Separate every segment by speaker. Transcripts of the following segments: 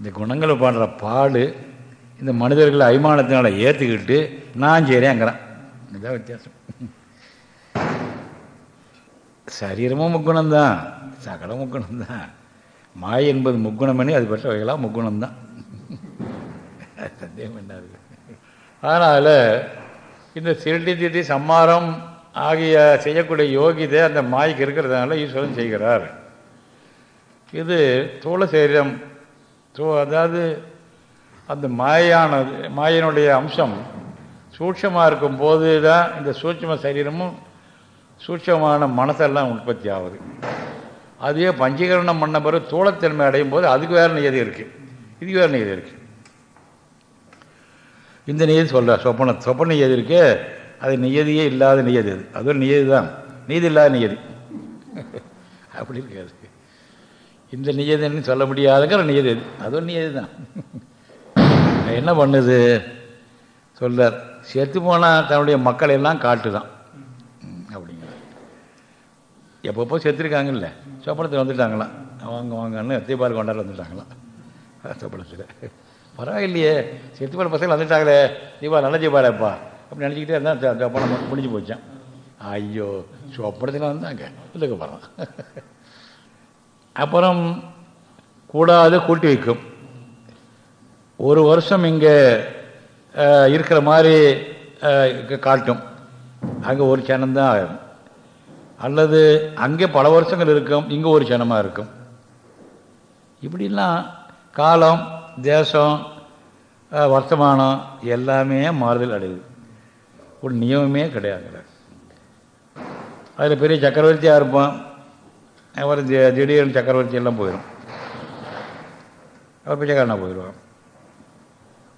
Speaker 1: இந்த குணங்களை பாடுற பாடு இந்த மனிதர்களை அபிமானத்தினால ஏற்றுக்கிட்டு நான் செய்கிறேங்கிறான் இதுதான் வித்தியாசம். சரீரமும் முக்குணம்தான் சகலம் முக்குணம்தான். மாய் என்பது முக்குணமணி அது பெற்ற வகையெல்லாம் முக்குணம்தான். சந்தேகம் பண்ணாது அதனால் இந்த திருட்டி திட்டி சம்மாரம் ஆகிய செய்யக்கூடிய யோகிதை அந்த மாய்க்கு இருக்கிறதுனால ஈஸ்வரன் செய்கிறார். இது தோள சரீரம் ஸோ அதாவது அந்த மாயானது மாயனுடைய அம்சம் சூட்சமாக இருக்கும்போது தான் இந்த சூட்சம சரீரமும் சூட்சமான மனசெல்லாம் உற்பத்தி ஆகுது. அதுவே பஞ்சீகரணம் பண்ண பிறகு தூளத்தன்மை அடையும் போது அதுக்கு வேறு நியதி இருக்குது இதுக்கு வேறு நியதி இருக்குது இந்த நியதி சொல்கிற சொப்பன சொப்பன நியதி இருக்கு. அது நியதியே இல்லாத நியதி அது. அது ஒரு நியதி தான் நீதி இல்லாத நியதி. அப்படி இருக்காது. இந்த நியதின்னு சொல்ல முடியாதுங்கிற நியதி அது ஒரு நியதி தான். என்ன பண்ணுது? சொல்றார் செத்து போனால் தன்னுடைய மக்கள் எல்லாம் காட்டு தான் அப்படிங்கிற எப்பப்போ செத்துருக்காங்கல்ல. சொப்பனத்தில் வந்துட்டாங்களாம். வாங்க வாங்கன்னு தீபாவளி கொண்டாட வந்துட்டாங்களாம். சொப்பனத்தில். பரவாயில்லையே செத்து போன பசங்க வந்துட்டாங்களே. தீபாவளி நல்ல தீபாவளிப்பா அப்படி நினச்சிக்கிட்டே இருந்தால் சொப்பனம் முடிஞ்சு போச்சான் ஐயோ சொப்பனத்தில் வந்தாங்க. இதுக்கு போகிறான் அப்புறம் கூடாது கூட்டி வைக்கும். ஒரு வருஷம் இங்கே இருக்கிற மாதிரி காட்டும். அங்கே ஒரு சனம்தான் ஆகும். அல்லது அங்கே பல வருஷங்கள் இருக்கும் இங்கே ஒரு சனமாக இருக்கும். இப்படிலாம் காலம் தேசம் வர்த்தமானம் எல்லாமே மாறுதல் அடையுது. ஒரு நியமமே கிடையாது அதில் பெரிய சக்கரவர்த்தியாக இருப்பான். அவர் திடீர்னு சக்கரவர்த்தி எல்லாம் போயிடும் அவர் பிச்சைக்காரனாக போயிடுவான்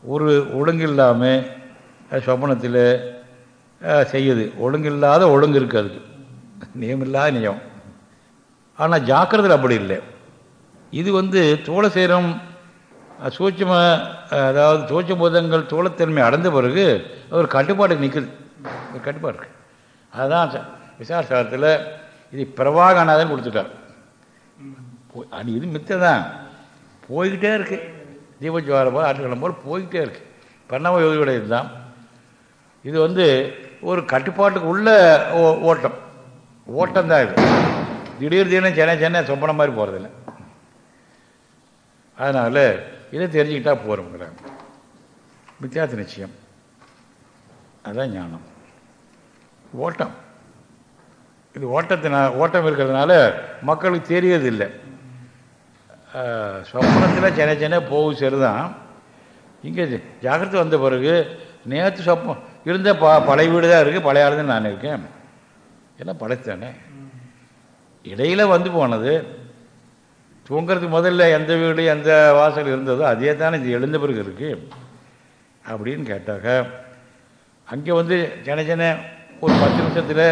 Speaker 1: ஒரு ஒழுங்கு இல்லாமல் சொப்பனத்தில் செய்யுது. ஒழுங்கு இல்லாத ஒழுங்கு இருக்குது அதுக்கு. நியம் இல்லாத நியம். ஆனால் ஜாக்கிரதையில் அப்படி இல்லை. இது வந்து தோளசேரம் சூட்சம அதாவது சூட்ச பூதங்கள் தோளத்தன்மை அடைந்த பிறகு ஒரு கட்டுப்பாடு நிற்குது ஒரு கட்டுப்பாடு இருக்குது அதுதான் விசாரசாரத்தில் இது பிரவாகநாதன் கொடுத்துட்டார். அது இது மித்த தான் போய்கிட்டே இருக்கு. தீபஜ்வார போல் ஆட்டுக்கிழமை போல் போய்கிட்டே இருக்கு. பன்னம யோகியோட இதுதான். இது வந்து ஒரு கட்டுப்பாட்டுக்கு உள்ள ஓட்டம் ஓட்டம். தான் இது. திடீர் திடீர்னு சென்னை சென்னை சொப்பன மாதிரி போகிறதில்ல அதனால் இதை தெரிஞ்சுக்கிட்டா போகிறோங்கிறாங்க வித்தியாச நிச்சயம். அதுதான் ஞானம். ஓட்டம். இது ஓட்டத்தினால் ஓட்டம் இருக்கிறதுனால மக்களுக்கு தெரியறதில்லை. சொப்பனத்தில் சென்னை சென்னை போகும் சரிதான். இங்கே ஜாக்கிரதை வந்த பிறகு நேற்று சொப்பம் இருந்த ப பழைய வீடு தான் இருக்குது பழைய ஆள் நான் இருக்கேன். எல்லாம் படைத்தானே. இடையில் வந்து போனது தூங்கிறதுக்கு முதல்ல எந்த வீடு எந்த வாசல் இருந்ததோ அதே தானே இது எழுந்த பிறகு இருக்குது அப்படின்னு கேட்டாக்க அங்கே வந்து சென்னை சென்னை ஒரு பத்து நிமிஷத்தில்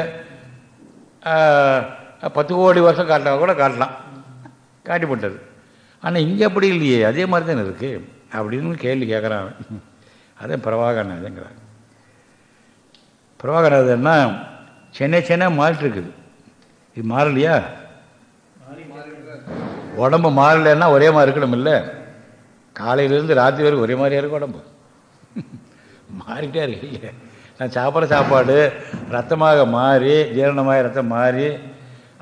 Speaker 1: பத்து கோடி வருஷம் காட்டினா கூட காட்டலாம். காட்டிப்பட்டது ஆனால் இங்கே அப்படி இல்லையே. அதே மாதிரி தானே இருக்குது அப்படின்னு கேள்வி கேட்குறான் அதே பிரபாகரநாதங்கிறாங்க பிரபாகரநாதன்னா சென்னை சென்னை மாறிட்டு இருக்குது. இது மாறலையா? உடம்பு மாறலைன்னா ஒரே மாதிரி இருக்கணும் இல்லை? காலையிலேருந்து ராத்திரி வரைக்கும் ஒரே மாதிரியா இருக்கும் உடம்பு. மாறிட்டே இருக்கு. இல்லையா நான் சாப்பிட்ற சாப்பாடு ரத்தமாக மாறி ஜீரணமாக ரத்தம் மாறி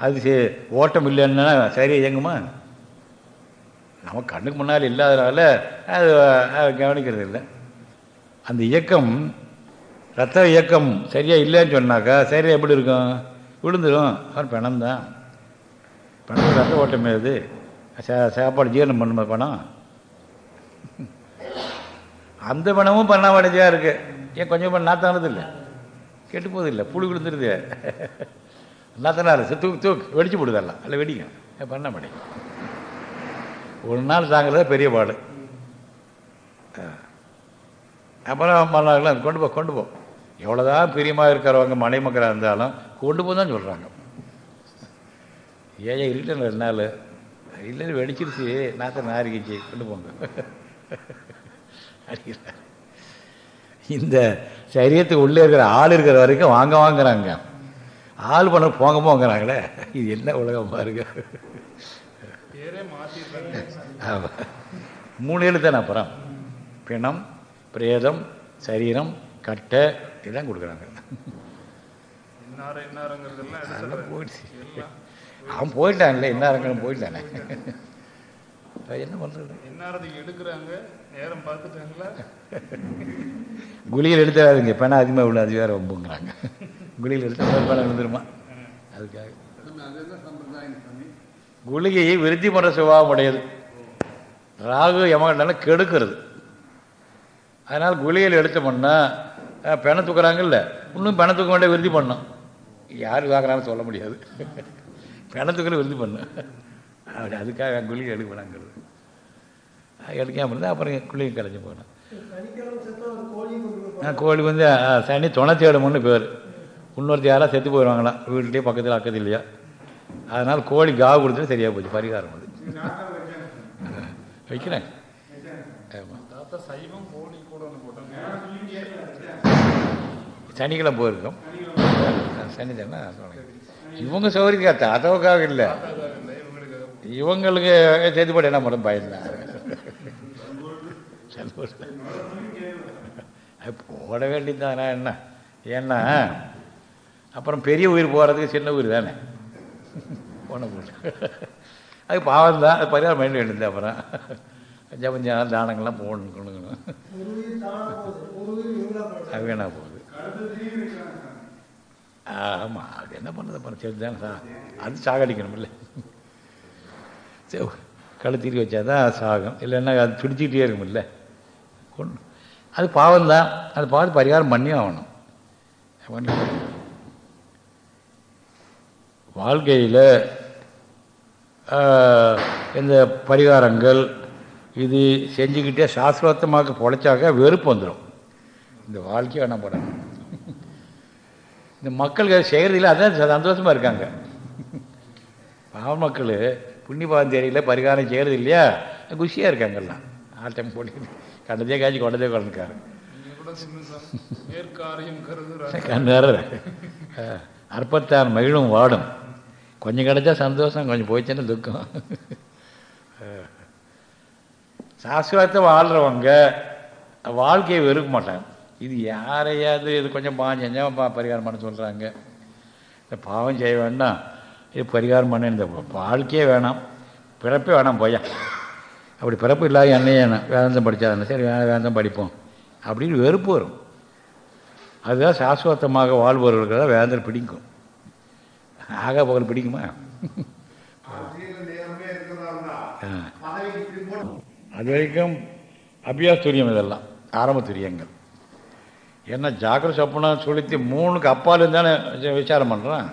Speaker 1: அது ஓட்டம் இல்லைன்னா சரி இயங்குமா? நம்ம கண்ணுக்கு முன்னால் இல்லாதனால அது கவனிக்கிறது இல்லை. அந்த இயக்கம் ரத்த இயக்கம் சரியாக இல்லைன்னு சொன்னாக்கா சரியாக எப்படி இருக்கும்? விழுந்துடும் அவர் பணம் தான். பணம் ரத்த ஓட்டம் அது சா சாப்பாடு ஜீரணம் பண்ணுமா பணம்? அந்த பணமும் பண்ணாமடைஞ்சியாக இருக்குது ஏன் கொஞ்சம் பண்ண நாத்தானது இல்லை கெட்டு போகுது இல்லை புழு விழுந்துருது. நாத்தனார் தூக்கு தூக்கு வெடிச்சு போடுதெல்லாம் இல்லை வெடிக்கும் பண்ண மாட்டேங்க. ஒரு நாள் தாங்கிறத பெரிய பாடு. அப்புறம் மறுநாள் கொண்டு போ கொண்டு போ. எவ்வளோதான் பிரியமாக இருக்கிறவங்க மனை மக்களாக இருந்தாலும் கொண்டு போ தான் சொல்கிறாங்க ஏன் இருக்கட்டும் ரெண்டு நாள்? இல்லை வெடிச்சிருச்சு. நாத்த நாரிக்கிச்சு கொண்டு போங்க. இந்த சரீரத்துக்கு உள்ளே இருக்கிற ஆள் இருக்கிற வரைக்கும் வாங்க வாங்குறாங்க. ஆள் பண்ண போங்க போங்கிறாங்களே. இது என்ன உலகம் பாருங்க. ஆமாம் மூணு எழுத்தானே அப்புறம்? பிணம் பிரேதம் சரீரம் கட்டை இதெல்லாம் கொடுக்குறாங்க. அவன் போயிட்டான்ல என்ன அரங்கணும் போயிட்டானே. என்ன பண்ணுறது
Speaker 2: இன்னாரதுக்கு எடுக்கிறாங்க நேரம் பார்த்துட்டாங்களா?
Speaker 1: குளியில் எடுத்தாதுங்க பெணம் அதிகமாக உள்ள அது வேறு ரொம்பங்கிறாங்க குளியில் எடுத்தா பெணம் விழுந்துருமா? அதுக்காக. குளிகையை விருத்தி பண்ணுற சுபாவம் உடையது. ராகு யமகண்டாலும் கெடுக்கிறது. அதனால் குளிகையில் எடுத்தோம்னா அஹ், பெணம் தூக்குறாங்கல்ல இன்னும் பெணம் தூக்க வேண்டிய விருத்தி பண்ணணும் யார் வாங்குறாலும் சொல்ல முடியாது. பெணம் தூக்கில் விருத்தி பண்ணும். அப்படி அதுக்காக குளிகை எடுக்க வேணாங்கிறது எடுக்காமல் இருந்தால் அப்புறம் குளிகை கலைஞ்சு போகணும் நான் கோழி வந்து சனி துணை பேர். இன்னொருத்தி யாராவது செத்து போயிடுவாங்களாம் வீட்லேயே பக்கத்தில் அக்கத்தில் இல்லையா அதனால் கோழி காவு கொடுத்துட்டு சரியாக போச்சு பரிகாரம் அது. வைக்கிறேன்.
Speaker 2: சைவம் கோழி கூட
Speaker 1: சனிக்கிழமை போயிருக்கோம் சனி தானே இவங்க சௌகரியக்கா தாத்தாவுக்காக இல்லை.
Speaker 2: இவங்களுக்கு
Speaker 1: இவங்களுக்கு என்ன மட்டும் பயந்தான் அது போட வேண்டியதுதானே என்ன? ஏன்னா அப்புறம் பெரிய உயிர் போகிறதுக்கு சின்ன உயிர் தானே? போன போட்டு. அது பாவம் தான். அது பரிகாரம் பண்ண வேண்டியது அப்புறம். ஜபஞ்சம் தானங்கள்லாம் போடணும் கொடுக்கணும் அது வேணா போகுது. ஆமாம் அது என்ன பண்ணுறது அப்புறம் சரி. தானே அது சாகடிக்கணும் இல்லை கழுத்திரி வச்சா தான் சாகம். இல்லைன்னா அது துடிச்சிக்கிட்டே இருக்குமில்ல கொண்டு அது பாவம்தான். அது பார்த்து பரிகாரம் பண்ணி ஆகணும். பண்ணி வாழ்க்கையில் இந்த பரிகாரங்கள் இது செஞ்சுக்கிட்டே சாஸ்திரோத்தமாக பொழைச்சாக்க வெறுப்பு வந்துடும் இந்த வாழ்க்கையை வேணாம் போடணும். இந்த மக்களுக்கு செய்கிறதில்ல அதான் சந்தோஷமாக இருக்காங்க. பாவ மக்கள் புண்ணிய தெரியல பரிகாரம் செய்கிறது இல்லையா? குஷியாக இருக்காங்கல்லாம் ஆட்டம் போட்டு கண்டதே காய்ச்சி கொண்டதே கொண்டுக்காரு.
Speaker 2: நீங்க கூட
Speaker 1: அற்பத்தான் மகிழும் வாடும். கொஞ்சம் கிடைச்சா சந்தோஷம் கொஞ்சம் போயிடுச்சுன்னா துக்கம். சாஸ்திரத்தை வாழ்கிறவங்க வாழ்க்கையை வெறுக்க மாட்டாங்க. இது யாரையாவது இது கொஞ்சம் பாவம் செஞ்சால் பா பரிகாரம் பண்ண சொல்கிறாங்க இந்த பாவம் செய்ய வேண்டாம். இது பரிகாரம் பண்ண இந்த வாழ்க்கையே வேணாம். பிறப்பே வேணாம் போயா. அப்படி பிறப்பு இல்லாத என்னையே வேதாந்தம் படித்தா சரி வேதாந்தம் படிப்போம். அப்படின்னு வெறுப்பு வரும். அதுதான் சாஸ்வதமாக வாழ்பவர்களுக்கு தான் வேதாந்தம் பிடிக்கும். ஆக பகல் பிடிக்குமா? அது வரைக்கும் அபியாச துரியம் இதெல்லாம். ஆரம்ப துரியங்கள் ஏன்னா ஜாக்கிர சொப்பனம் சுளுத்தி மூணுக்கு அப்பால் இருந்தானே விசாரம் பண்ணுறான்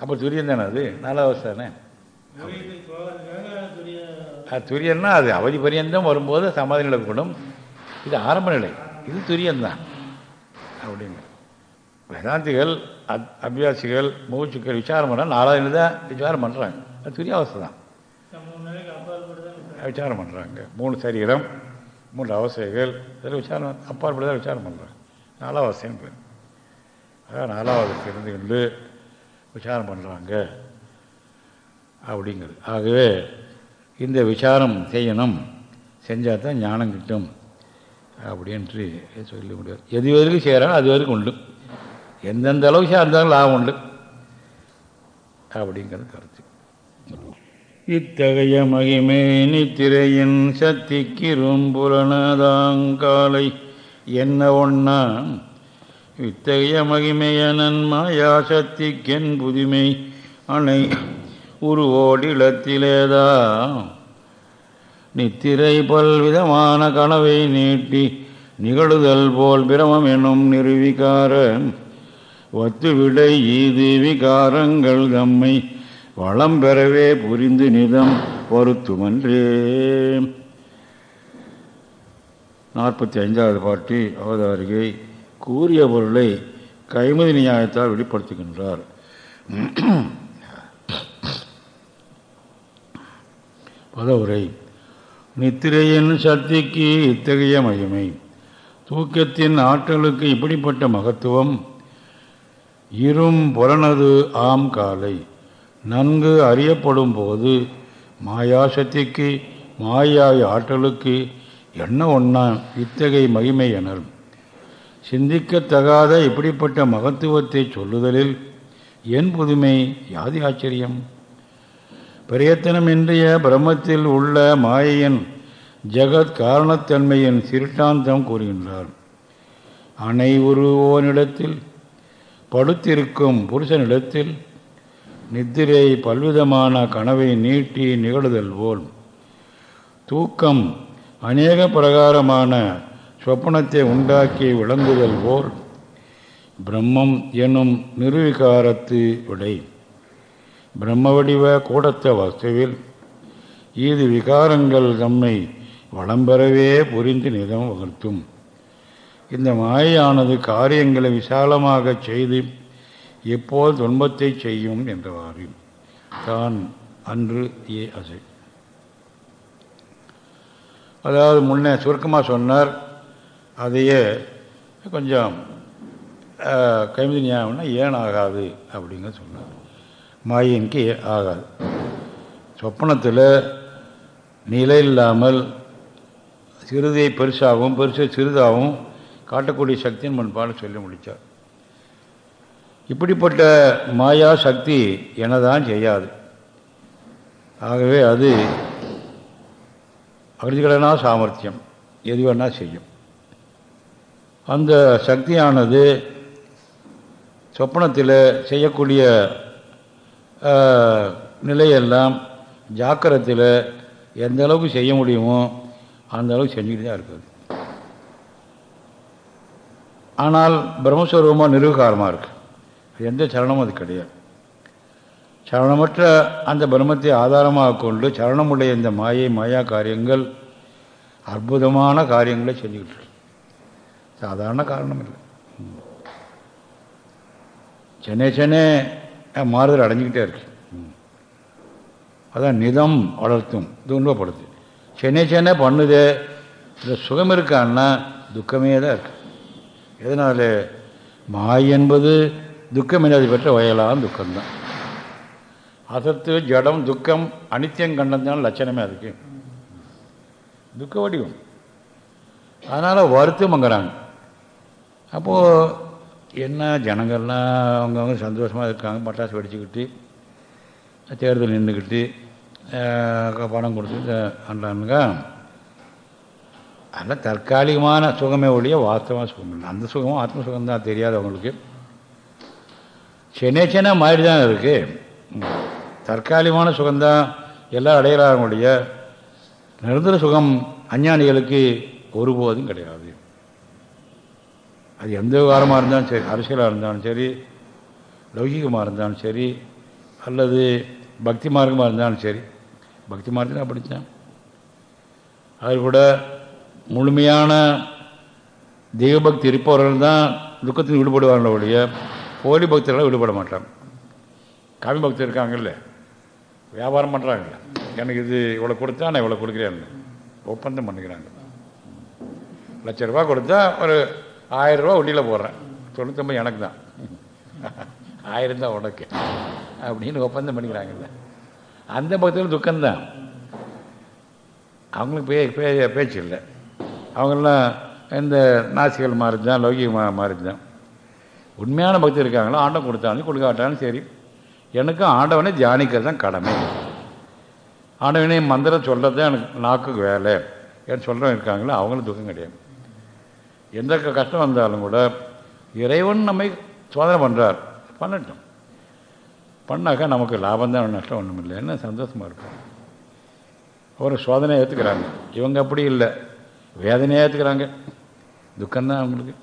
Speaker 1: அப்போ துரியன் தானே அது? நாலாவது தானே அது துரியம்னா அது அவதி பரியந்தம் வரும்போது சமாதி நிலப்படும் இது ஆரம்ப நிலை. இது துரியம்தான். அப்படின்னு. வேதாந்திகள் அத் அபியாசிகள் மூச்சுக்கள் விசாரம் பண்ணால் நாலாவது நிலை தான் விசாரம் பண்ணுறாங்க அது துரிய அவஸ்தை தான் விசாரம் பண்ணுறாங்க மூணு சரீரம் மூன்று அவசைகள் இதில் விசாரம் அப்பாற்பட்டு தான் விசாரம் பண்ணுறாங்க நாலாவஸ்தைன்னு பேர். அதான் நாலாவதுக்கு இருந்து கொண்டு விசாரம் பண்ணுறாங்க அப்படிங்கிறது. ஆகவே இந்த விசாரம் செய்யணும் செஞ்சால் தான் ஞானம் கிட்டும் அப்படின்ட்டு சொல்ல முடியாது. எது வரைக்கும் செய்கிறாங்க அது வரைக்கும் உண்டு? எந்தெந்த அளவுக்கு சேர்ந்தாலும் லாபம் உண்டு அப்படிங்கிறது கருத்து. இத்தகைய மகிமை நித்திரையின் சக்திக்கிரும் புலனதாங்காலை என்ன ஒன்னா இத்தகைய மகிமையனன் மாயா சக்திக்கென் புதுமை அணை உருவோடிலத்திலேதா நித்திரை பல்விதமான கனவை நீட்டி நிகழுதல் போல் பிரமம் எனும் நிறுவிகாரன். வத்துவிடை ஈது விகாரங்கள் தம்மை வளம் பெறவே புரிந்து நிதம் பொருத்துமன்றே நாற்பத்தி ஐந்தாவது பாட்டு அவதாரிகை. கூறிய பொருளை கைமதி நியாயத்தால் வெளிப்படுத்துகின்றார். பதவுரை. நித்திரையின் சக்திக்கு இத்தகைய மகிமை. தூக்கத்தின் ஆற்றலுக்கு இப்படிப்பட்ட மகத்துவம். இரும் புலனது ஆம் காலை. நன்கு அறியப்படும் போது மாயாசக்திக்கு மாயாய் ஆற்றலுக்கு என்ன ஒன்றா இத்தகைய மகிமை எனல்? சிந்திக்கத்தகாத இப்படிப்பட்ட மகத்துவத்தை சொல்லுதலில் என் புதுமை யாதி ஆச்சரியம்? பிரயத்தனமின்றிய பிரம்மத்தில் உள்ள மாயையின் ஜெகத் காரணத்தன்மையின் சிறுட்டாந்தம் கூறுகின்றார். அனைவுருவோனிடத்தில் படுத்திருக்கும் புருஷனிடத்தில் நித்திரை பல்விதமான கனவை நீட்டி நிகழுதல் போல். தூக்கம் அநேக பிரகாரமான சொப்பனத்தை உண்டாக்கி விளங்குதல் போல் பிரம்மம் எனும் நிருவிகாரத்து விடை. பிரம்ம வடிவ கூடத்த வசுவில் இது விகாரங்கள் தம்மை வளம்பெறவே புரிந்து நிதம் வகுத்தும். இந்த மாயானது காரியங்களை விசாலமாக செய்து எப்போது துன்பத்தை செய்யும் என்றவாறு. தான் அன்று ஏ அசை. அதாவது முன்னே சுருக்கமாக சொன்னார் அதையே கொஞ்சம் கைமதி நியாயம்னா ஏன் ஆகாது அப்படிங்க சொன்னார். மாயின்க்கு ஆகாது. சொப்பனத்தில் நிலை இல்லாமல் சிறிதை பெருசாகவும் பெருசை சிறிதாகவும் காட்டக்கூடிய சக்தின்னு முன்பாடு சொல்லி முடித்தார் இப்படிப்பட்ட மாயா சக்தி எனதான் செய்யாது. ஆகவே அது அகிருதிகளனா சாமர்த்தியம். எது வேணால் செய்யும். அந்த சக்தியானது சொப்பனத்தில் செய்யக்கூடிய நிலையெல்லாம் ஜாக்கிரத்தில் எந்த அளவுக்கு செய்ய முடியுமோ அந்த அளவுக்கு செஞ்சுக்கிட்டு தான் இருக்குது ஆனால் பிரம்மஸ்வரூபமாக நிர்வகாரமாக இருக்குது எந்த சரணமும் அது கிடையாது. சரணமற்ற அந்த பிரம்மத்தை ஆதாரமாக கொண்டு சரணமுடைய இந்த மாயை மாயா காரியங்கள் அற்புதமான காரியங்களை செஞ்சுக்கிட்டு சாதாரண காரணம் இல்லை சென்னை சென்னை மாறுதல் அடைஞ்சிக்கிட்டே இருக்கு அதான் நிதம் வளர்த்தும் துன்பப்படுது சென்னை சென்னை பண்ணுது இந்த சுகம் இருக்கான்னா துக்கமே தான் இருக்கு எதனால் மாய் என்பது துக்கம் இல்லாத பெற்ற வயலான துக்கம்தான் அசத்து ஜடம் துக்கம் அனித்தியம் கண்டந்தான் லட்சணமே அதுக்கு துக்க வடிவம் அதனால் வருத்தமங்கிறாங்க அப்போது என்ன ஜனங்கள்லாம் அவங்கவுங்க சந்தோஷமாக இருக்காங்க பட்டாசு வெடிச்சுக்கிட்டு தேர்தல் நின்றுக்கிட்டு பணம் கொடுத்து அன்றானுங்க அதெல்லாம் தற்காலிகமான சுகமே ஒழிய வாஸ்தவமாக சுகம் இல்லை. அந்த சுகமும் ஆத்ம சுகம்தான் தெரியாது அவங்களுக்கு. சென்னை சென்னை மாதிரி தான் இருக்குது தற்காலிகமான சுகம்தான் எல்லாம் அடையிறாங்களுடைய நிரந்தர சுகம் அஞ்ஞானிகளுக்கு ஒருபோதும் கிடையாது. அது எந்த விவகாரமாக இருந்தாலும் சரி அரசியலாக இருந்தாலும் சரி லௌகிகமாக இருந்தாலும் சரி அல்லது பக்தி மார்க்கமாக இருந்தாலும் சரி. பக்தி மார்க்கம் அப்படித்தான் அது கூட முழுமையான தெய்வபக்தி இருப்பவர்கள் தான் துக்கத்தில் விடுபடுவார்கள் ஒழிய போலி பக்தர்களாக விடுபட மாட்டாங்க. காமி பக்தர் இருக்காங்கல்ல வியாபாரம் பண்ணுறாங்கல்ல எனக்கு இது இவ்வளோ கொடுத்தா நான் இவ்வளோ கொடுக்குறேன் ஒப்பந்தம் பண்ணிக்கிறாங்க. லட்ச ரூபா கொடுத்தா ஒரு ஆயிரம் ரூபா வண்டியில் போடுறேன். தொண்ணூத்தொம்பது எனக்கு தான். ஆயிரம் தான் உனக்கு. அப்படின்னு ஒப்பந்தம் பண்ணிக்கிறாங்கல்ல. அந்த பக்கத்தில் துக்கம்தான். அவங்களுக்கு பே பே பேச்சு இல்லை. அவங்களாம் இந்த நாசிகள் மாறி தான் லௌகிகமாக மாறி தான் உண்மையான பக்தி இருக்காங்களோ ஆண்டம் கொடுத்தாலும் கொடுக்காட்டாலும் சரி. எனக்கும் ஆண்டவனை தியானிக்கிறது தான் கடமை. ஆண்டவனே மந்திரம் சொல்கிறது தான் எனக்கு நாக்குக்கு வேலை. ஏன்னு சொல்கிறவங்க இருக்காங்களோ அவங்களும் துக்கம் கிடையாது. எந்த கஷ்டம் வந்தாலும் கூட இறைவன் நம்மை சோதனை பண்ணுறார் பண்ணட்டும். பண்ணாக்கா நமக்கு லாபம் தான் நஷ்டம் ஒன்றும் இல்லை. என்ன சந்தோஷமாக இருக்கும். ஒரு சோதனை ஏற்றுக்கிறாங்க இவங்க அப்படி இல்லை. வேதனையாக ஏற்றுக்கிறாங்க துக்கம்தான் அவங்களுக்கு.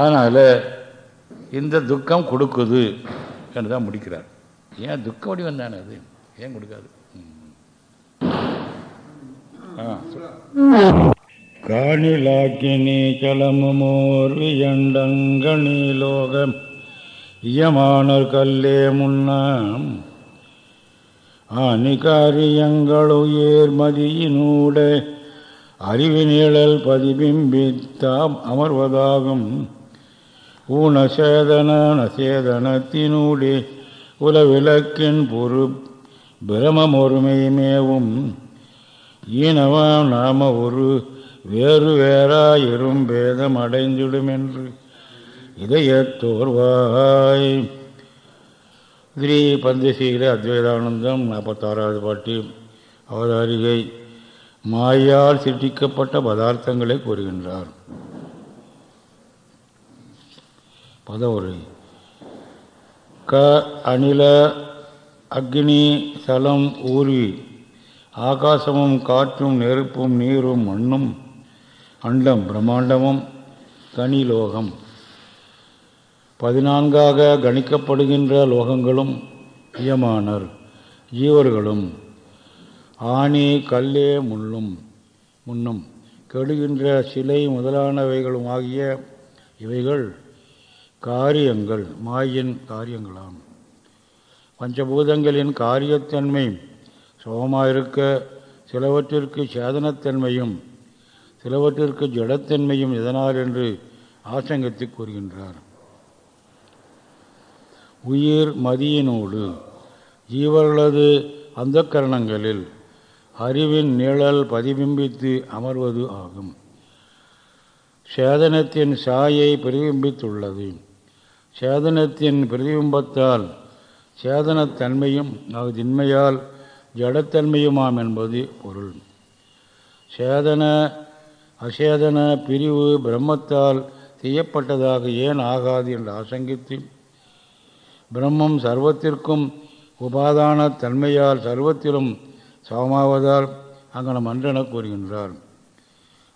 Speaker 1: அதனால் இந்த துக்கம் கொடுக்குது என்று தான் முடிக்கிறார். ஏன் துக்க வடிவம் தானே அது? ஏன் கொடுக்காது? காணிலாக்கினி சலமுமோர் வியண்டங்கணி லோகம். இயமானர் கல்லே முன்னாம். ஆனிகாரியங்களுயர் மதியினூட அறிவு நிழல் பதிபிம்பித்தாம் அமர்வதாகும். ஊனசேதன நசேதனத்தினூடே உலவிளக்கின் பொறு பிரமமொருமையுமேவும் ஈனவ நாம ஒரு வேறு வேறாயிரும் பேதம் அடைந்திடும் என்று இதயத்தோர்வாய். ஸ்ரீ பந்தசீல அத்வைதானந்தம் நாற்பத்தாறாவது பாட்டி அவதாரிகை. மாயால் சிருஷ்டிக்கப்பட்ட பதார்த்தங்களை கூறுகின்றார். பதவுரை. க அணில அக்னி சலம் ஊர்வி ஆகாசமும் காற்றும் நெருப்பும் நீரும் மண்ணும் அண்டம் பிரம்மாண்டமும் தனிலோகம் பதினான்காக கணிக்கப்படுகின்ற லோகங்களும் இயமானர் ஜீவர்களும் ஆணி கல்லே முள்ளும் முன்னும். கெடுகின்ற சிலை முதலானவைகளும் ஆகிய இவைகள் காரியங்கள் மாயின் காரியங்களாம். பஞ்சபூதங்களின் காரியத்தன்மை சுகமாயிருக்க சிலவற்றிற்கு சேதனத்தன்மையும் சிலவற்றிற்கு ஜடத்தன்மையும் எதனால் என்று ஆசங்கத்தை கூறுகின்றார். உயிர் மதியினோடு ஜீவர்களது அந்த கரணங்களில் அறிவின் நிழல் பிரதிபிம்பித்து அமர்வது ஆகும். சேதனத்தின் சாயை பிரதிபிம்பித்துள்ளது. சேதனத்தின் பிரதிபிம்பத்தால் சேதனத்தன்மையும் அது திண்மையால் ஜடத்தன்மையுமாம் என்பது பொருள். சேதன அசேதன பிரிவு பிரம்மத்தால் செய்யப்பட்டதாக ஏன் ஆகாது என்று ஆசங்கித்து பிரம்மம் சர்வத்திற்கும் உபாதான தன்மையால் சர்வத்திலும் சமமாவதால் அங்கனம் அன்றென கூறுகின்றார்.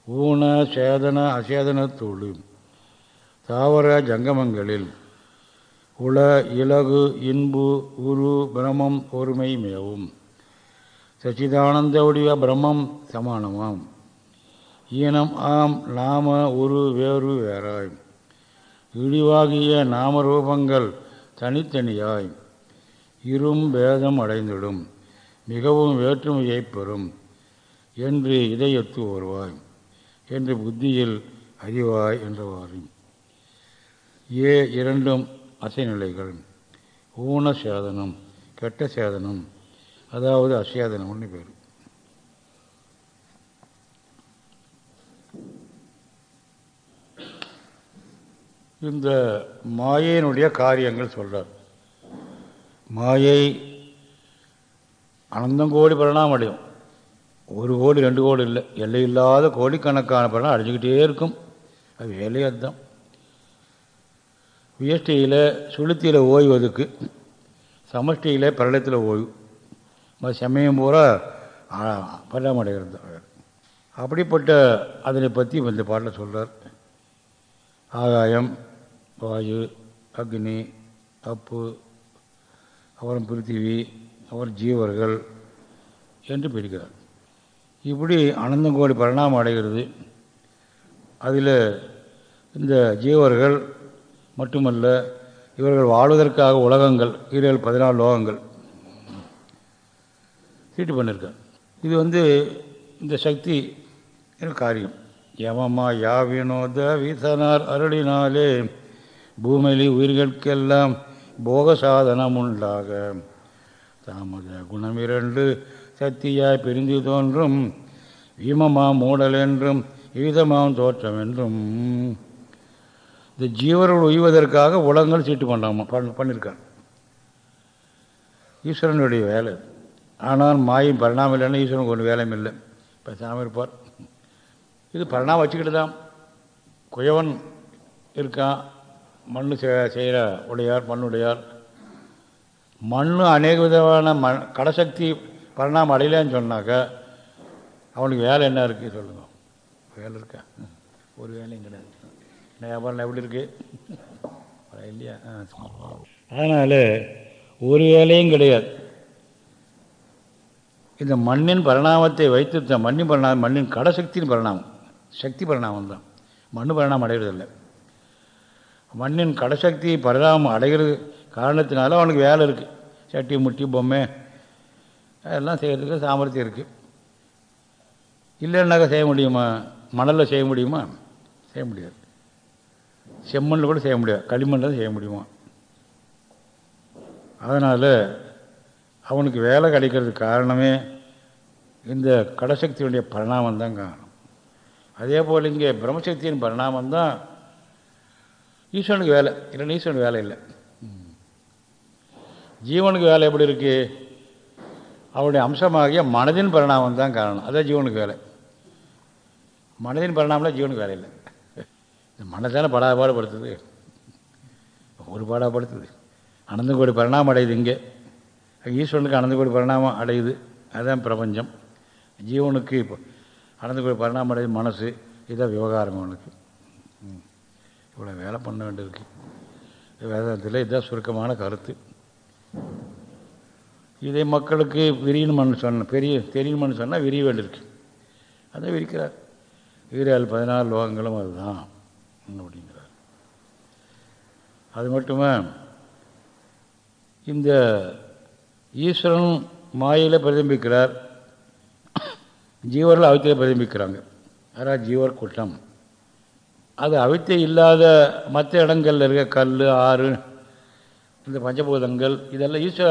Speaker 1: ஊன சேதன அசேதனத்தோடு தாவர ஜங்கமங்களில் உள இலகு இன்பு உரு பிரமம் ஒருமை மேவும். சச்சிதானந்த வடிவ பிரம்மம் சமானமாம். ஈனம் ஆம் நாம உரு வேறு வேறாய். இழிவாகிய நாமரூபங்கள் தனித்தனியாய். இரும் பேதம் அடைந்திடும் மிகவும் வேற்றுமையை பெறும் என்று இதயத்து வருவாய் என்று புத்தியில் அறிவாய் என்றவாறு. ஏ இரண்டும் அசைநிலைகள். ஊன சேதனம் கெட்ட சேதனம் அதாவது அசேதனம்னு பேர். இந்த மாயையினுடைய காரியங்கள் சொல்கிறார் மாயை அனந்தங்கோடி பலனாம் அடையும். ஒரு கோடி ரெண்டு கோடி இல்லை எல்லையில்லாத கோடிக்கணக்கான பலன் அடைஞ்சிக்கிட்டே இருக்கும். அது வேலையே தான் வியஷ்டியில் சுளுத்தியில் ஓய்வதுக்கு சமஷ்டியில் பிரளயத்தில் ஓய்வு. மற்ற சமயம் பூரா பல்லாமடைகிறது அப்படிப்பட்ட அதனை பற்றி இந்த பாட்டில் சொல்கிறார் ஆகாயம் வாயு அக்னி அப்பு அப்புறம் பிருத்திவி அப்புறம் ஜீவர்கள் என்று பிரிக்கிறார். இப்படி அனந்தங்கோடி பரிணாமம் அடைகிறது. அதில் இந்த ஜீவர்கள் மட்டுமல்ல இவர்கள் வாழ்வதற்காக உலகங்கள் கீழே பதினாலு லோகங்கள் தீட்டு பண்ணியிருக்கார் இது வந்து இந்த சக்தி காரியம். யமமா யாவினோத வீசனார் அருளினாலே பூமியிலே உயிர்களுக்கெல்லாம் போக சாதனம் உண்டாக தாமத குணம் இரண்டு சக்தியாய் பிரிந்து தோன்றும் வீமமாம் மூடல் என்றும் ஈதமாம் தோற்றம் என்றும் இந்த ஜீவர்கள் உய்வதற்காக உலகங்கள் சீட்டு பண்ணாமா பண் பண்ணியிருக்கார் ஈஸ்வரனுடைய வேலை. ஆனால் மாயின் பரிணாமம் இல்லைன்னா ஈஸ்வரனுக்கு ஒரு வேலையும் இல்லை. பேசாமல் இருப்பார். இது பரிணாமம் வச்சுக்கிட்டு தான் குயவன் இருக்கான் மண் செய்கிற உடையார் மண்ணுடையார். மண் அநேக விதமான மண் கடசக்தி பரிணாமம் அடையலன்னு சொன்னாக்கா அவனுக்கு வேலை என்ன இருக்குது சொல்லுங்கள் வேலை இருக்கா? ஒரு வேலையும் கிடையாது. வியாபாரம் எப்படி இருக்குது இல்லையா அதனால் ஒரு வேலையும் கிடையாது. இந்த மண்ணின் பரிணாமத்தை வைத்து மண்ணின் பரிணாமம் மண்ணின் கடசக்தியின் பரிணாமம் சக்தி பரிணாமம் தான் மண் பரிணாமம் அடைகிறதில்லை மண்ணின் கடசக்தி பரிணாமம் அடைகிறது காரணத்தினால அவனுக்கு வேலை இருக்குது சட்டி முட்டி பொம்மை எல்லாம் செய்கிறதுக்கு சாமர்த்தியம் இருக்குது இல்லைன்னாக்கா செய்ய முடியுமா? மணலில் செய்ய முடியுமா? செய்ய முடியாது. செம்மண்ணில் கூட செய்ய முடியாது. களிமண்ணில் செய்ய முடியுமா? அதனால் அவனுக்கு வேலை கிடைக்கிறதுக்கு காரணமே இந்த கடசக்தியுடைய பரிணாமம் தான் காரணம். அதே போல் இங்கே பிரம்மசக்தியின் பரிணாமம் தான் ஈஸ்வரனுக்கு வேலை. இல்லைன்னு ஈஸ்வரனுக்கு வேலை இல்லை. ஜீவனுக்கு வேலை எப்படி இருக்குது அவருடைய அம்சமாகிய மனதின் பரிணாமம் தான் காரணம். அதான் ஜீவனுக்கு வேலை. மனதின் பரிணாமம் ஜீவனுக்கு வேலை இல்லை. இந்த மனதான படாபாடுபடுத்துது ஒரு பாடாப்படுத்துது அனந்தங்கோடி பரிணாமம் அடையுது இங்கே. ஈஸ்வரனுக்கு அனந்தங்கோடி பரிணாமம் அடையுது. அதுதான் பிரபஞ்சம். ஜீவனுக்கு இப்போ அனந்தங்கோடி பரிணாமம் அடையுது மனசு. இதுதான் விவகாரம் அவனுக்கு. இவ்வளோ வேலை பண்ண வேண்டியிருக்கு. வேதாந்தத்தில் இதுதான் சுருக்கமான கருத்து. இதை மக்களுக்கு விரியணும்னு சொன்ன பெரிய தெரியணும்னு சொன்னால் விரிய வேண்டியிருக்கு. அதை விரிக்கிறார். ஈரால் பதினாலு லோகங்களும் அதுதான் அப்படிங்கிறார். அது மட்டுமே இந்த ஈஸ்வரன் மாயையில் பிரதிபிக்கிறார். ஜீவர்கள் அவித்தையில் பிரதிபிக்கிறாங்க. யாராவது ஜீவர் கூட்டம். அது அவித்தை இல்லாத மற்ற இடங்களில் இருக்க கல் ஆறு இந்த பஞ்சபூதங்கள் இதெல்லாம் ஈஸ்வர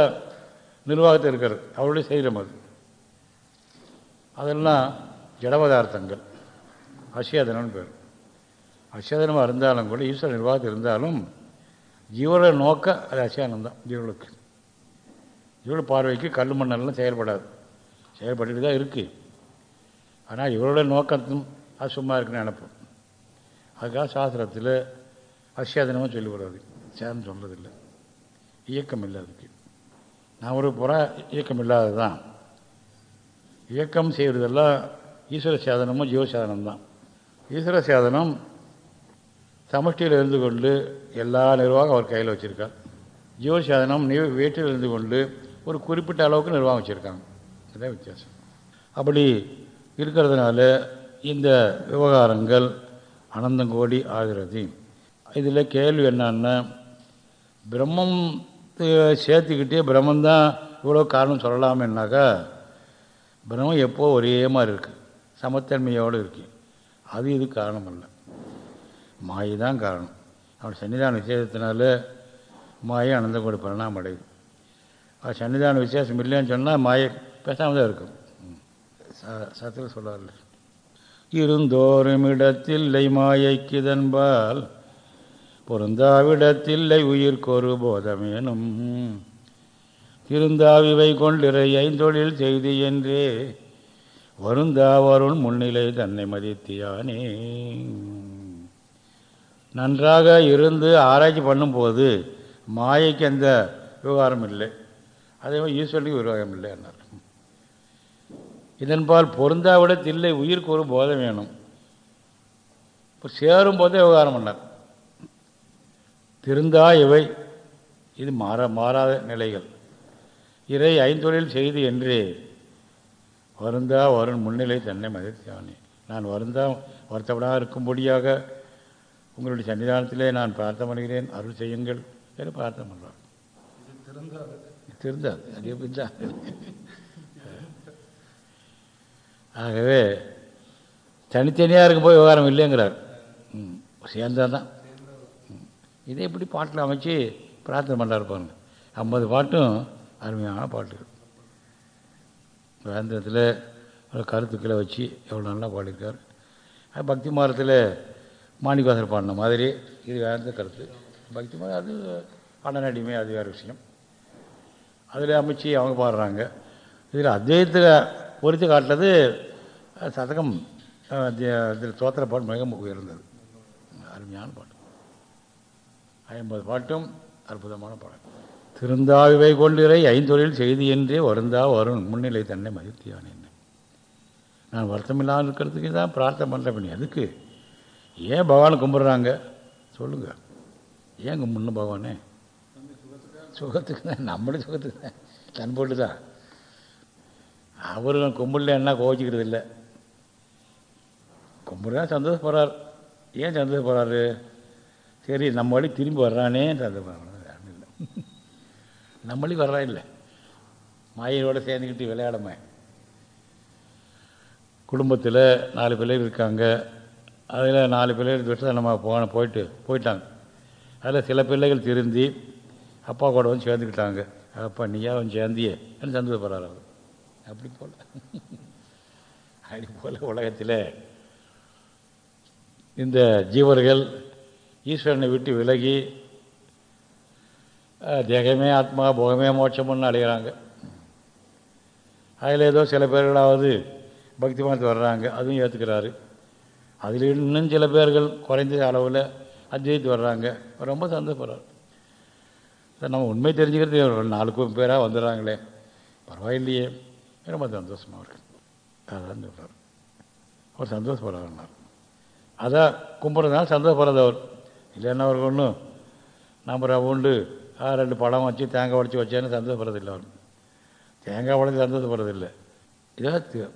Speaker 1: நிர்வாகத்தில் இருக்கிறது. அவருடைய செய்கிறோம் அது. அதெல்லாம் ஜடபதார்த்தங்கள் அசேதனம்னு பேர். அசேதனமாக இருந்தாலும் கூட ஈஸ்வர நிர்வாகத்தில் இருந்தாலும் ஜீவன நோக்க அது அசேதனம் தான் ஜீவர்களுக்கு. ஜீவன பார்வைக்கு கல் மண்ணெல்லாம் செயல்படாது. செயல்பட்டுட்டு தான் இருக்குது ஆனால் இவருடைய நோக்கத்தும் அது சும்மா இருக்குன்னு நினைப்போம். அதுக்காக சாஸ்திரத்தில் அசேதனமாக சொல்லி வர்றது சேதம் சொல்கிறதில்லை இயக்கம் இல்லை அதுக்கு. நான் ஒரு புற இயக்கம் இல்லாதது தான் இயக்கம் செய்கிறதெல்லாம் ஈஸ்வர சேதனமும் ஜீவசேதனம் தான் ஈஸ்வர சேதனம் சமஷ்டியில் இருந்து கொண்டு எல்லா நிர்வாகம் அவர் கையில் வச்சுருக்கார். ஜீவசேதனம் நீ வீட்டில் இருந்து கொண்டு ஒரு குறிப்பிட்ட அளவுக்கு நிர்வாகம் வச்சுருக்காங்க. அதுதான் வித்தியாசம். அப்படி இருக்கிறதுனால இந்த விவகாரங்கள் அனந்தங்கோடி ஆகிறது. இதில் கேள்வி என்னன்னா பிரம்மம் சேர்த்துக்கிட்டே பிரம்மந்தான் இவ்வளோ காரணம் சொல்லலாமேனாக்கா பிரம்மம் எப்போ ஒரே மாதிரி இருக்குது சமத்தன்மையோடு இருக்குது அது இது காரணம் அல்ல மாயை தான் காரணம். அவன் சன்னிதான விசேஷத்தினால மாயை அனந்தங்கோடி பரிணாமம் அடையுது. அது சன்னிதான விசேஷம் இல்லைன்னு சொன்னால் மாயை பேசாமல் தான் இருக்கும். சத்தில் சொல்லார்ல இருந்தோறும் இடத்தில்லை மாயைக்குதன்பால் பொருந்தாவிடத்தில்லை உயிர்க்கொரு போதமேனும். திருந்தாவிவை கொண்டிரை ஐந்தொழில் செய்தி என்றே வருந்தாவருள் முன்னிலை தன்னை மதித்தியானே. நன்றாக இருந்து ஆராய்ச்சி பண்ணும்போது மாயைக்கு அந்த விவகாரம் இல்லை. அதே மாதிரி ஈஸ்வரனுக்கு விவகாரம் இல்லை என்ன இதன்பால் பொருந்தாவிடத்தில்லை உயிருக்கு ஒரு போதம் வேணும். இப்போ சேரும் போதே விவகாரம் பண்ணார். திருந்தா இவை இது மாற மாறாத நிலைகள். இறை ஐந்தொழில் செய்து என்றே வருந்தா வருண் முன்னிலை தன்னை மதித்தானே நான் வருந்தா வருத்தப்படாக இருக்கும்படியாக உங்களுடைய சன்னிதானத்திலே நான் பிரார்த்தனை பண்ணுகிறேன் அருள் செய்யுங்கள் என்று பிரார்த்தனை பண்ணுறான் திருந்தாது. அது எப்படி ஆகவே தனித்தனியாக இருக்கும்போது விவகாரம் இல்லைங்கிறார். ம் தான். இதை எப்படி பாட்டில் அமைச்சு பிரார்த்தனை பண்ணுறாரு பாருங்க. ஐம்பது பாட்டும் அருமையான பாட்டுகள். வேந்தத்தில் கருத்துக்களை வச்சு எவ்வளோ நல்லா பாடியிருக்கார். பக்தி மாரத்தில் மாணிக்கவாசர் பாடின மாதிரி இது வேந்த கருத்து. பக்தி மாதம் அது அண்ணனடிமை அது வேறு விஷயம். அதில் அமைச்சு அவங்க பாடுறாங்க. இதில் அத்வைத்தில் பொறித்து காட்டுறது சதகம் தோத்திர பாட்டு மிக உயர்ந்தது. அருமையான பாட்டு. ஐம்பது பாட்டும் அற்புதமான பாடல். திருந்தாவிவை கொண்டிரை ஐந்தொழில் செய்தி என்றே வருந்தா வரும் முன்னிலை தன்னை மதித்தியான் என்ன. நான் வருத்தமில்லாமல் இருக்கிறதுக்கு தான் பிரார்த்தனை பண்ணுறேன் பண்ணி அதுக்கு ஏன் பகவானை கும்பிட்றாங்க? சொல்லுங்கள் ஏன் கும்பிடணும் பகவானே? சுகத்துக்கு தான் நம்மளும் சுகத்துக்கு தான். தன் போட்டு தான். அவர் கும்பிடல என்ன கோவிச்சிக்கிறது இல்லை. கும்பிடுறா சந்தோஷப்படுறார். ஏன் சந்தோஷப்படுறாரு? சரி நம்ம வழி திரும்பி வர்றானே சந்தோஷப்படுறாங்க வேறு இல்லை. நம்மளுக்கு வர்றா இல்லை. மாயையோடு சேர்ந்துக்கிட்டு விளையாடமே. குடும்பத்தில் நாலு பிள்ளைகள் இருக்காங்க. அதில் நாலு பிள்ளைகள் துஷ்டத்தனமாக போன போயிட்டு போயிட்டாங்க. அதில் சில பிள்ளைகள் திருந்தி அப்பா கூட வந்து சேர்ந்துக்கிட்டாங்க. அப்பா நீயா அவன் சேர்ந்தியே. என்று சந்தோஷப்படுறார் அவர். அப்படி போல. அப்படி போல உலகத்தில் இந்த ஜீவர்கள் ஈஸ்வரனை விட்டு விலகி தேகமே ஆத்மா போகமே மோட்சம்னு அடைகிறாங்க. அதில் ஏதோ சில பேர்களாவது பக்திமானத்து வர்றாங்க அதுவும் ஏற்றுக்கிறாரு அதில் இன்னும் சில பேர்கள் குறைந்த அளவில் அத்வைத்து வர்றாங்க. ரொம்ப சந்தோஷப்படுறாரு. நம்ம உண்மை தெரிஞ்சுக்கிறது நாலு பேராக வந்துடுறாங்களே. பரவாயில்லையே. ரொம்ப சந்தோஷமாக இருக்குது அதான் சொல்கிறார் அவர் சந்தோஷப்படுறாருனார் அதான் கும்பிட்றதுனால சந்தோஷப்படுறது அவர் இல்லைன்னா அவருக்கு ஒன்றும் நம்ம ரவை உண்டு ரெண்டு பழம் வச்சு தேங்காய் உடச்சி வச்சேன்னு சந்தோஷப்படுறதில்லை அவர் தேங்காய் உடச்சி சந்தோஷப்படுறதில்லை இதாக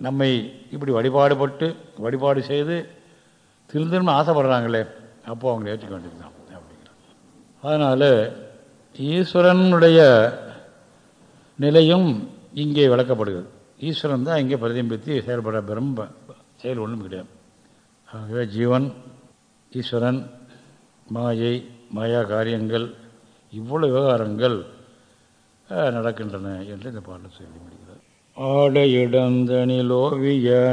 Speaker 1: நம்மை இப்படி வழிபாடுபட்டு வழிபாடு செய்து திருந்தணும்னு ஆசைப்படுறாங்களே அப்போது அவங்க ஏற்றுக்க வேண்டியது தான் அப்படிங்கிறார். அதனால் ஈஸ்வரனுடைய நிலையும் இங்கே விளக்கப்படுகிறது. ஈஸ்வரன் தான் இங்கே பிரதிபித்து செயல்பட பெரும் செயல் ஒன்றும் கிடையாது. ஆகவே ஜீவன் ஈஸ்வரன் மாயை மாயா காரியங்கள் இவ்வளவு விவகாரங்கள் நடக்கின்றன என்று இந்த பாடல் சொல்லி முடிகிறார் ஆடையிடந்தனில்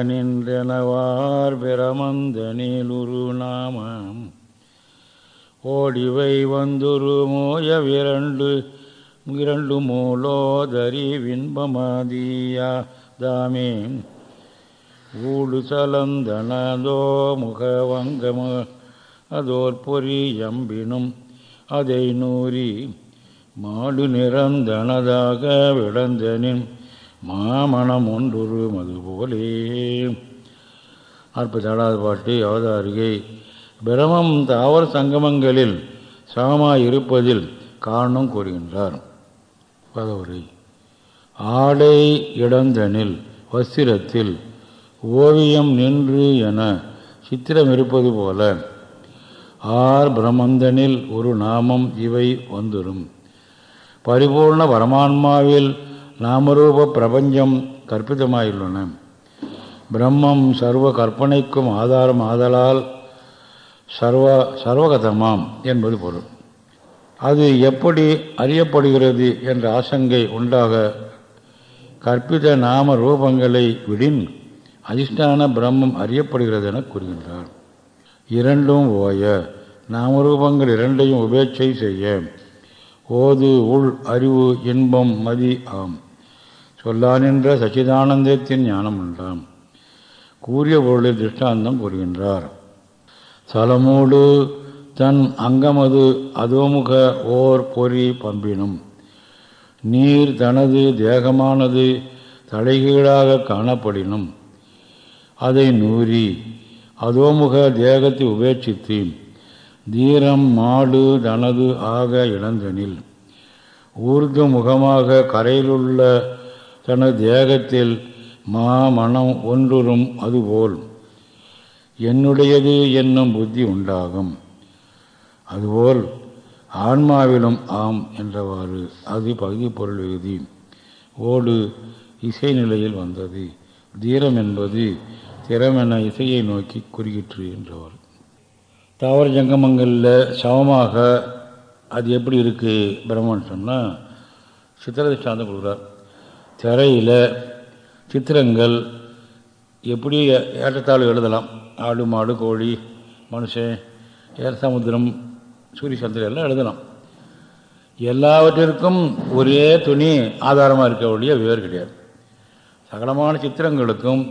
Speaker 1: நின்றனவார் பிரமந்தனிலுரு நாமம். ஓடிவை வந்துரு மோய விரண்டு இரண்டு மூலோதரி வின்பமாதியா தாமே. ஊடு சலந்தனதோ முகவங்கம அதோர் பொறி எம்பினும் அதை நூறி மாடு நிறந்தனதாக விடந்தனின் மாமணம் ஒன்றுரு மதுபோலே. போலே பாட்டு அவதாரிகை. பிரமம் தாவர சங்கமங்களில் சமமாய் இருப்பதில் காரணம் கூறுகின்றார். பதவுரை ஆடை இடந்தனில் வஸ்திரத்தில் ஓவியம் நின்று என சித்திரம் இருப்பது போல ஆர் பிரமந்தனில் ஒரு நாமம் இவை வந்துரும். பரிபூர்ண பரமான்மாவில் நாமரூப பிரபஞ்சம் கற்பிதமாயுள்ளன. பிரம்மம் சர்வ கற்பனைக்கும் ஆதாரம் ஆதலால் சர்வ சர்வகதமாம் என்பது பொருள். அது எப்படி அறியப்படுகிறது என்ற ஆசங்கை உண்டாக கற்பித நாம ரூபங்களை விடின் அதிஷ்டான பிரம்மம் அறியப்படுகிறது என கூறுகின்றார். இரண்டும் ஓய. நாமரூபங்கள் இரண்டையும் உபேட்சை செய்ய. ஓது உள் அறிவு இன்பம் மதி ஆம். சொல்லானின்ற சச்சிதானந்தத்தின் ஞானம் உண்டாம். கூறிய பொருளில் திருஷ்டாந்தம் கூறுகின்றார். சலமூடு தன் அங்கமது அதோமுக ஓர் பொறி பம்பினும். நீர் தனது தேகமானது தலைகீழாக காணப்படினும். அதை நூறி அதோமுக தேகத்தை உபேட்சித்து தீரம் மாடு தனது ஆக இழந்தனில். ஊர்து முகமாக கரையிலுள்ள தனது தேகத்தில் மா மனம் ஒன்றுறும் அதுபோல். என்னுடையது என்னும் புத்தி உண்டாகும். அதுபோல் ஆன்மாவிலும் ஆம் என்றவாறு அது பகுதி பொருள் விகுதி ஓடு இசை நிலையில் வந்தது. தீரம் என்பது திறமென இசையை நோக்கி குறுகிற்று என்றவர். தாவர ஜங்கமங்களில் சமமாக அது எப்படி இருக்குது பிரம்மன் சொன்னால் சித்திரதிஷ்டாந்தம் கொடுக்குறார். திரையில் சித்திரங்கள் எப்படி ஏற்றத்தாழ்வு எழுதலாம்? ஆடு மாடு கோழி மனுஷன் ஏர் சமுத்திரம் சூரிய சந்திரன் எல்லாம் எழுதலாம். எல்லாவற்றிற்கும் ஒரே துணி ஆதாரமாக இருக்க ஒழிய வேறு கிடையாது. சகலமான சித்திரங்களுக்கும்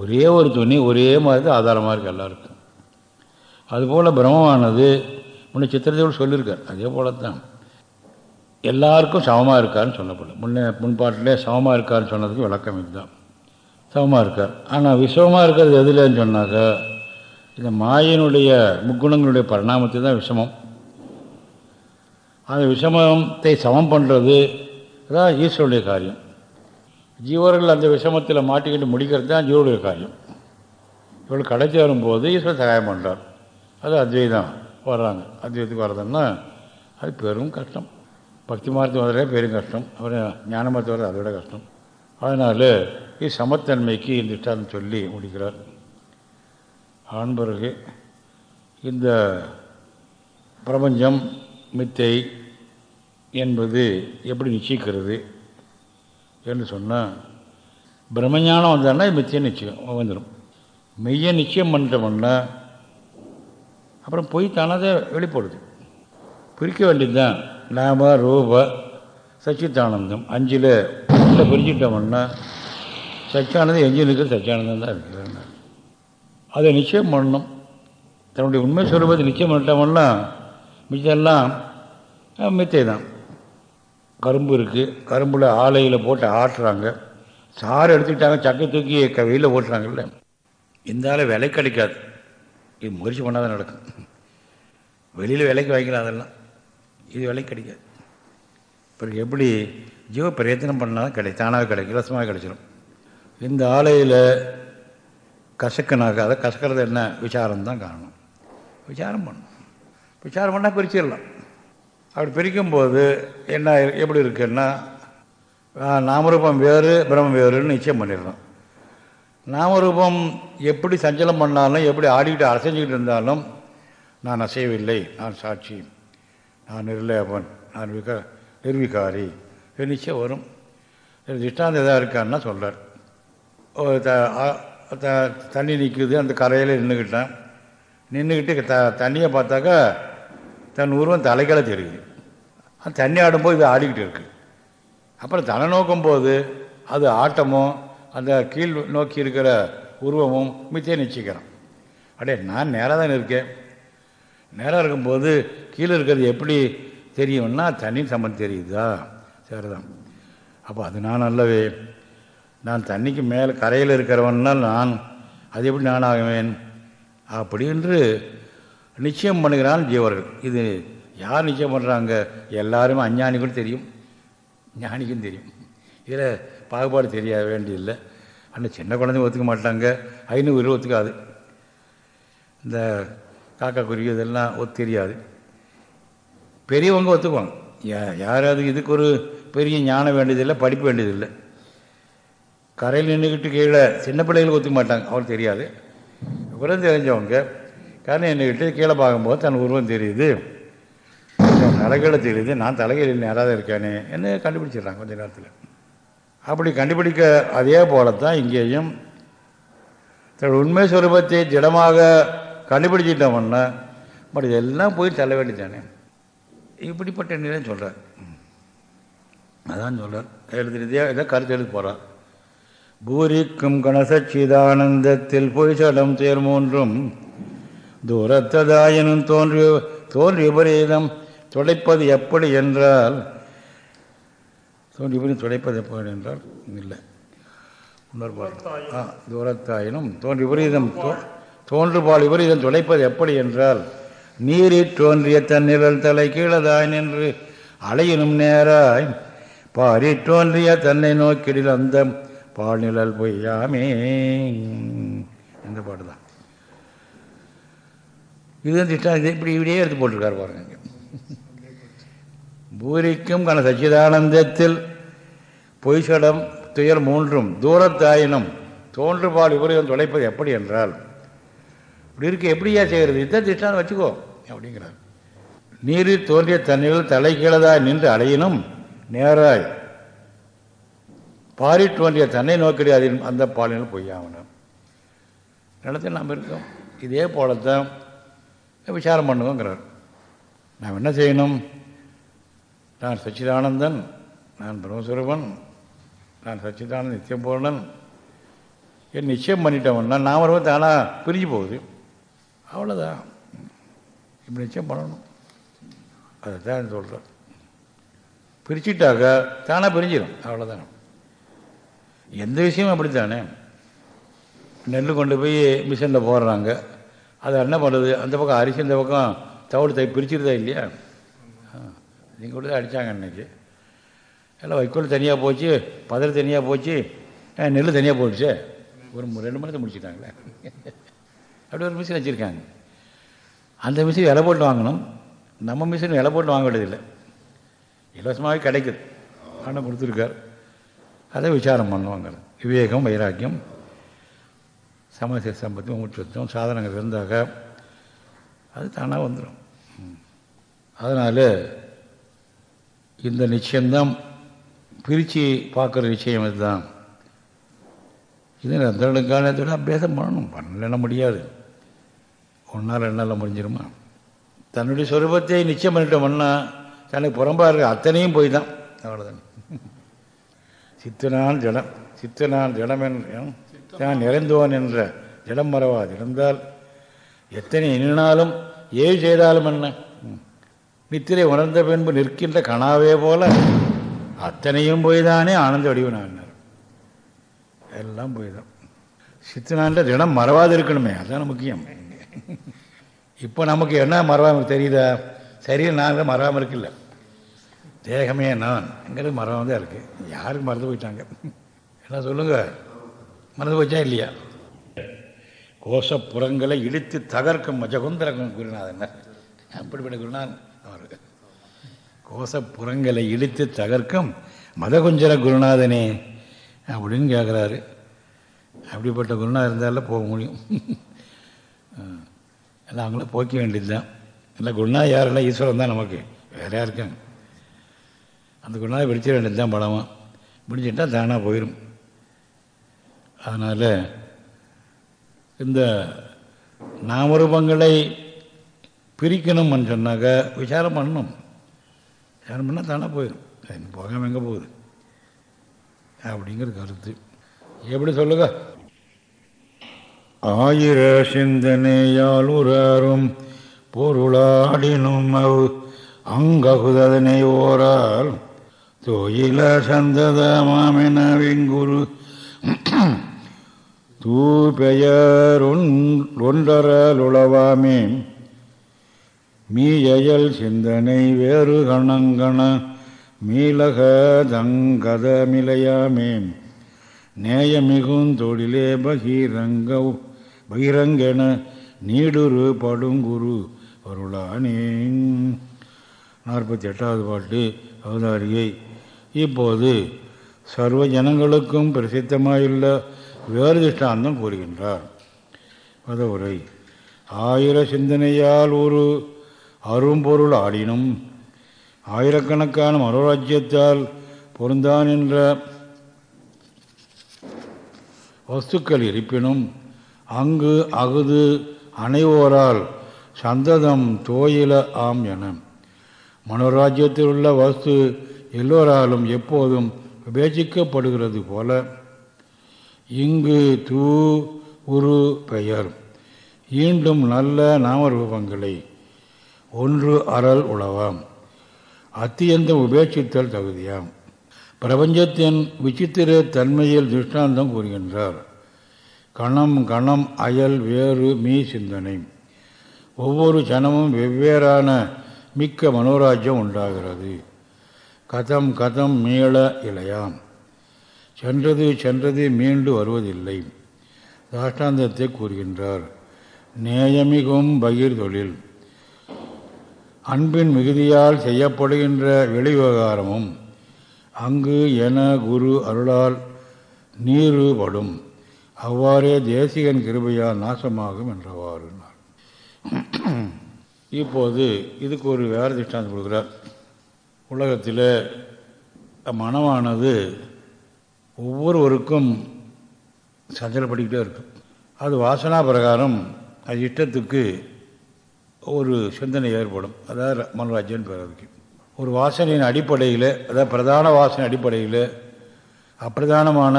Speaker 1: ஒரே ஒரு துணி ஒரே மாதிரி தான் ஆதாரமாக இருக்குது எல்லாருக்கும். அதுபோல் பிரம்மமானது முன்ன சித்திரத்தோடு சொல்லியிருக்கார். அதே போல தான் எல்லாருக்கும் சமமாக இருக்காருன்னு சொல்லப்படும் முன்னே முன்பாட்டிலே சமமாக இருக்காருன்னு சொன்னதுக்கு விளக்கம் இதுதான். சமமாக இருக்கார். ஆனால் விஷமமாக இருக்கிறது எதுலன்னு சொன்னாக்கா இந்த மாயினுடைய முக்குணங்களுடைய பரிணாமத்தை தான் விஷமம். அந்த விஷமத்தை சமம் பண்ணுறது தான் ஈஸ்வருடைய காரியம். ஜீவர்கள் அந்த விஷமத்தில் மாட்டிக்கிட்டு முடிக்கிறது தான் ஜீவருடைய காரியம். இவர்கள் கடைசி வரும்போது ஈஸ்வரர் சகாயம் பண்ணுறார் அது அத்வைதம் வர்றாங்க. அத்வைத்துக்கு வர்றதுன்னா அது பெரும் கஷ்டம். பக்தி மார்த்தம் வரதே பெரும் கஷ்டம். அப்புறம் ஞான வர்றது அதை விட கஷ்டம். அதனால் இது சமத்தன்மைக்கு இந்த சொல்லி முடிக்கிறார். ஆண் பிறகு இந்த பிரபஞ்சம் மித்தை என்பது எப்படி நிச்சயிக்கிறது என்று சொன்னால் பிரம்மஞானம் வந்தான்னா மித்திய நிச்சயம் வந்துடும் மெய்ய நிச்சயம் பண்ணிட்டோம்னா அப்புறம் பொய் தானதை வெளிப்படுது. பிரிக்க வேண்டியதுதான். நாம ரூப சச்சித்தானந்தம் அஞ்சில் ஒன்றில் பிரிச்சுட்டோம்னா சச்சியானந்தம் எஞ்சி இருக்கிற சச்சியானந்தம் தான் இருக்குது அதை நிச்சயம் பண்ணணும். தன்னுடைய உண்மை சொல்லுவதை நிச்சயம் பண்ணிட்டோம்னா மிச்சம்லாம் மித்தை தான் கரும்பு இருக்குது கரும்பில் ஆலையில் போட்டு ஆட்டுறாங்க. சாறு எடுத்துக்கிட்டாங்க சக்கை தூக்கி க வெயிலில் ஓட்டுறாங்கல்ல இந்த ஆளை விலை கிடைக்காது. இது முயற்சி பண்ணால் தான் நடக்கும். வெளியில் விலைக்கு வாங்கிக்கலாம் அதெல்லாம். இது விலை கிடைக்காது. பிறகு எப்படி ஜீவ பிரயத்தனம் பண்ணால் கிடை தானாக கிடைக்கும். இலவசமாக கிடைச்சிடும் இந்த ஆலையில் கசக்கனாக அதை கசக்கிறது என்ன? விசாரம் தான் காரணம். விசாரம் பண்ணும். விசாரம் பண்ணால் பிரிச்சிடலாம். அப்படி பிரிக்கும்போது என்ன எப்படி இருக்குன்னா நாமரூபம் வேறு பிரம்மம் வேறுன்னு நிச்சயம் பண்ணிடலாம். நாமரூபம் எப்படி சஞ்சலம் பண்ணாலும் எப்படி ஆடிக்கிட்டு அசைஞ்சிக்கிட்டு இருந்தாலும் நான் அசையவில்லை நான் சாட்சி நான் நிர்லேபன் நான் விக நிர்விகாரி நிச்சயம் வரும். திஷ்டாந்த எதாக இருக்கான்னா சொல்கிறார் த தண்ணி நிற்குது அந்த கரையில் நின்றுக்கிட்டேன் நின்றுக்கிட்டு த தண்ணியை பார்த்தாக்கா தன் உருவம் தலைகளை தெரியுது. அந்த தண்ணி ஆடும்போது இது ஆடிக்கிட்டு இருக்குது அப்புறம் தலை நோக்கும் போது அது ஆட்டமும் அந்த கீழ் நோக்கி இருக்கிற உருவமும் மித்தியை நிச்சயிக்கிறான். அடே நான் நேராக தான் இருக்கேன். நேராக இருக்கும்போது கீழே இருக்கிறது எப்படி தெரியும்னா தண்ணி சம்பந்தம் தெரியுதா? சரிதான். அப்போ அது நான் அல்லவே நான் தண்ணிக்கு மேலே கரையில் இருக்கிறவன்னால் நான் அது எப்படி நான் ஆகுவேன் அப்படி என்று நிச்சயம் பண்ணுகிறான் ஜீவர்கள். இது யார் நிச்சயம் பண்ணுறாங்க எல்லாருமே அஞ்ஞானிக்கும் தெரியும். ஞானிக்கும் தெரியும். இதில் பாகுபாடு தெரிய வேண்டியதில்லை. ஆனால் சின்ன குழந்தைங்க ஒத்துக்க மாட்டாங்க. ஐநூறு ஒத்துக்காது. இந்த காக்கா குருவி இதெல்லாம் ஒத்து தெரியாது. பெரியவங்க ஒத்துக்குவாங்க. யா யாராவது இதுக்கு ஒரு பெரிய ஞானம் வேண்டியதில்லை படிப்பு வேண்டியதில்லை. கரையில் நின்றுக்கிட்டு கீழே சின்ன பிள்ளைகளுக்கு ஒத்துக்க மாட்டாங்க. அவளுக்கு தெரியாது. விவரம் தெரிஞ்சவங்க. கரை நின்றுக்கிட்டு கீழே பார்க்கும்போது தன் உருவம் தெரியுது. தலைகளை தெரியுது. நான் தலைகளில் நேராக இருக்கேனே? என்ன கண்டுபிடிச்சிடுறாங்க கொஞ்ச நேரத்தில். அப்படி கண்டுபிடிக்க அதே போலத்தான் இங்கேயும் தன் உண்மை சுரூபத்தை திடமாக கண்டுபிடிச்சிட்டோம்னா பட் இதெல்லாம் போய் தள்ள வேண்டியதானே இப்படிப்பட்ட நிலை சொல்கிறார் அதான் சொல்கிறார் எழுதுறதே இதை கருத்து எழுதி போகிறார் பூரிக்கும் கணசச்சிதானந்தத்தில் பொய்சடம் தேர் மூன்றும். தூரத்ததாயனும் தோன்றி தோன்றி விபரீதம் துடைப்பது எப்படி என்றால் தோன்றி விபரீதம் துடைப்பது எப்படி என்றால் இல்லை. ஆ தூரத்தாயினும் தோன் விபரீதம் தோன்றுபால் விபரீதம் துடைப்பது எப்படி என்றால் நீரில் தோன்றிய தன்னிழல் தலை கீழதாய் நின்று அலையினும் நேராய் பாரி தோன்றிய தன்னை நோக்கிடில் அந்த பாழ்நிழல் பொய்யாமே. இந்த பாட்டு தான் இது திட்டம் இது இப்படி இப்படியே எடுத்து போட்டிருக்காரு பாருங்க பூரிக்கும் கன சச்சிதானந்தத்தில் பொய்சடம் துயர் மூன்றும் தூரத்தாயினும் தோன்றுபால் விபரீதம் தொலைப்பது எப்படி என்றால் இப்படி இருக்க எப்படியா செய்கிறது இதான் திட்டம் வச்சுக்கோ அப்படிங்கிறார். நீரில் தோன்றிய தண்ணீரில் தலைகீழதாய் நின்று அலையினும் நேராய் பாரி தோன்றிய தன்னை நோக்கடி அதில் அந்த பாலினால் பொய்யாகணும். நிலத்தில் நாம் இருக்கோம். இதே போலத்தான் விசாரம் பண்ணுவோங்கிறார். நாம் என்ன செய்யணும்? நான் சச்சிதானந்தன் நான் பிரம்மஸ்வரூபன் நான் சச்சிதானந்த நித்தியம் பூர்ணன் என் நிச்சயம் பண்ணிட்டவன்னா நான் தானாக பிரிஞ்சு போகுது. அவ்வளோதான் இப்படி நிச்சயம் பண்ணணும். அதை தான் சொல்கிறேன் பிரிச்சுட்டாக்க தானாக பிரிஞ்சிடும் அவ்வளோதான் எந்த விஷயமும் அப்படித்தானே? நெல் கொண்டு போய் மிஷினில் போடுறாங்க. அதை என்ன பண்ணுறது அந்த பக்கம் அரிசி இந்த பக்கம் தவிடு தை பிரிச்சுருதா இல்லையா? நீங்கள் கூட தான் அடித்தாங்க அன்றைக்கி எல்லாம் வைக்கோல் தனியாக போச்சு பதறி தனியாக போச்சு நெல் தனியாக போயிடுச்சு. ஒரு ரெண்டு மணி முடிச்சுட்டாங்களே. அப்படி ஒரு மிஷின் வச்சுருக்காங்க. அந்த மிஷின் இலை போட்டு வாங்கணும். நம்ம மிஷின் இலை போட்டு வாங்க வேண்டியதில்லை. இலவசமாகவே கிடைக்குது. ஆனால் கொடுத்துருக்கார். அதை விசாரம் பண்ணுவாங்க விவேகம் வைராக்கியம் சமசிய சம்பத்தி முற்றுத்தம் சாதனங்கள் இருந்தாக அது தானாக வந்துடும் அதனால் இந்த நிச்சயம்தான் பிரித்து பார்க்குற நிச்சயம் இதுதான். இது நிரந்தரனுக்கான அபியாசம் பண்ணணும். பண்ணலாம் முடியாது. ஒன்றால் ரெண்டால் முடிஞ்சிருமா? தன்னுடைய சொரூபத்தை நிச்சயம் பண்ணிட்டோம்னா தனக்கு புறம்பாக இருக்குது அத்தனையும் போய் தான் அவ்வளோதான் சித்தனால் ஜடம் சித்தனால் ஜடம் என்ற தான் நிறைந்தோன் என்ற ஜடம் மறவாது இருந்தால் எத்தனை எண்ணினாலும் ஏது செய்தாலும் என்ன? நித்திரை உணர்ந்த பின்பு நிற்கின்ற கனாவே போல அத்தனையும் போய் தானே ஆனந்த வடிவனானார். எல்லாம் போய் தான் சித்தனான்ற தினம் மறவாது இருக்கணுமே அதுதான் முக்கியம். இப்போ நமக்கு என்ன மறவாமல் தெரியுதா? சரியில் நான் மறவாமல் இருக்கில்லை. தேகமே நான்ங்கிறது மரம் தான் இருக்குது யாருக்கு மறந்து போயிட்டாங்க? என்ன சொல்லுங்கள் மறந்து போச்சா இல்லையா? கோஷப்புறங்களை இடித்து தகர்க்கும் மஜகுந்தர குருநாதன் அப்படிப்பட்ட குருநாதன் அவர். கோஷப்புறங்களை இடித்து தகர்க்கும் மதகுஞ்சர குருநாதனே அப்படின்னு கேட்குறாரு அப்படிப்பட்ட குருநாதன் இருந்தாலும் போக முடியும். எல்லாம் அவங்கள போக்க வேண்டியது தான் இல்லை குருநாதன் யாரெல்லாம் ஈஸ்வரன் தான் நமக்கு. வேற யாருக்காங்க அந்த குருநாதன் பிடிச்சிட வேண்டியது தான் பலமாக பிடிச்சிட்டா தானாக போயிடும் அதனால் இந்த நாமரூபங்களை பிரிக்கணும்னு சொன்னாக்க விசாரம் பண்ணணும். விசாரம் பண்ணால் தானாக போயிடும் போகாமல் எங்கே போகுது? அப்படிங்கிற கருத்து. எப்படி சொல்லுங்க? ஆயிர சிந்தனையால் உறாரும் பொருளாடினும் அவ் அங்ககுதனை ஓரால் தோயில சந்ததமாமென வெங்குரு. தூபெயருண்டரலுளவாமே மீயல் சிந்தனை வேறு கணங்கண மீளக தங்கதமிலையாமே நேயமிகும் தொழிலே பகிரங்க பகிரங்கென நீடுரு படுங்குரு அருளானே நாற்பத்தி எட்டாவது பாட்டு அவதாரியை இப்போது சர்வ ஜனங்களுக்கும் பிரசித்தமாயுள்ள வேறு திஷ்டாந்தம் கூறுகின்றார். பதவுரை ஆயிர சிந்தனையால் ஒரு அரும்பொருள் ஆடினும் ஆயிரக்கணக்கான மனோராஜ்யத்தால் பொருந்தான் என்ற வஸ்துக்கள் இருப்பினும் அங்கு அகுது அனைவோரால் சந்ததம் தோயில ஆம் என. மனோராஜ்யத்தில் உள்ள வஸ்து எல்லோராலும் எப்போதும் விவேச்சிக்கப்படுகிறது போல. இங்கு தூ உரு பெயர். ஈண்டும் நல்ல நாமரூபங்களை. ஒன்று அறல் உழவாம் அத்தியந்தம் உபேட்சித்தல் தகுதியாம். பிரபஞ்சத்தின் விசித்திர தன்மையில் திருஷ்டாந்தம் கூறுகின்றார். கணம் கணம் அயல் வேறு மீ சிந்தனை. ஒவ்வொரு சனமும் வெவ்வேறான மிக்க மனோராஜ்யம் உண்டாகிறது. கதம் கதம் மீள இலையாம் சென்றது சென்றது மீண்டு வருவதில்லை. தாஷ்டாந்தத்தை கூறுகின்றார். நேயமிகும் பகிர் தொழில் அன்பின் மிகுதியால் செய்யப்படுகின்ற வெளிவிவகாரமும் அங்கு என குரு அருளால் நீருபடும் அவ்வாறே தேசிகன் கிருபையால் நாசமாகும் என்றவாறு. இப்போது இதுக்கு ஒரு வேறு திஷ்டாந்தம் கொடுக்குறார் உலகத்தில் மனமானது ஒவ்வொருவருக்கும் சஞ்சலப்படிக்கிட்டே இருக்கும் அது வாசனா பிரகாரம் அது இஷ்டத்துக்கு ஒரு சிந்தனை ஏற்படும். அதாவது மனோராஜ்யன் பேர் ஒரு வாசனையின் அடிப்படையில் அதாவது பிரதான வாசனை அடிப்படையில் அப்பிரதானமான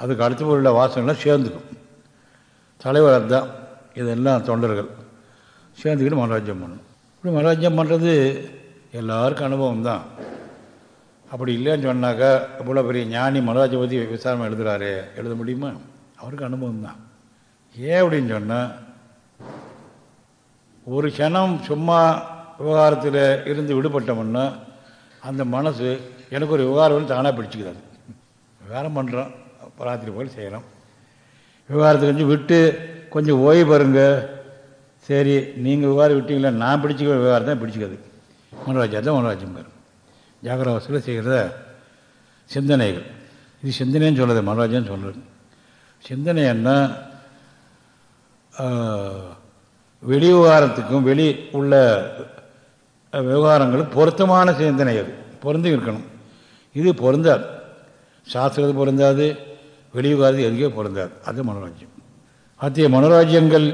Speaker 1: அதுக்கு அடுத்து உள்ள வாசனைலாம் சேர்ந்துக்கும். தலைவர் தான் இதெல்லாம் தொண்டர்கள் சேர்ந்துக்கிட்டு மனோராஜ்யம் பண்ணணும். இப்படி மனோராஜ்யம் பண்ணுறது எல்லாருக்கும் அனுபவம் தான் அப்படி இல்லைன்னு சொன்னாக்கா இவ்வளோ பெரிய ஞானி மனோராஜை பற்றி விசாரணை எழுதுகிறாரு எழுத முடியுமா? அவருக்கு அனுபவம் தான் ஏன் அப்படின்னு சொன்னால் ஒரு க்ஷணம் சும்மா விவகாரத்தில் இருந்து விடுபட்டோம்னா அந்த மனசு எனக்கு ஒரு விவகாரம் தானாக பிடிச்சிக்கிறது விவகாரம் பண்ணுறோம் ராத்திரி போல் செய்கிறோம் விவகாரத்தை கொஞ்சம் விட்டு கொஞ்சம் ஓய்வு பாருங்க சரி நீங்கள் விவகாரம் விட்டீங்களா? நான் பிடிச்சிக்க விவகாரம் தான் பிடிச்சிக்கிறது மனோராஜா தான் மனோராஜ்யம் பேர் ஜாகராவசியில் செய்கிறத சிந்தனைகள். இது சிந்தனைன்னு சொல்லுது மனோராஜன் சொல்கிறது சிந்தனைன்னா வெளி விவகாரத்துக்கும் வெளி உள்ள விவகாரங்களுக்கு பொருத்தமான சிந்தனை அது. பொருந்தி இருக்கணும். இது பொருந்தாது. சாஸ்திரத்து பொருந்தாது வெளியுகாது எதுக்கே பொருந்தாது. அது மனோராஜ்யம். அத்திய மனோராஜ்யங்கள்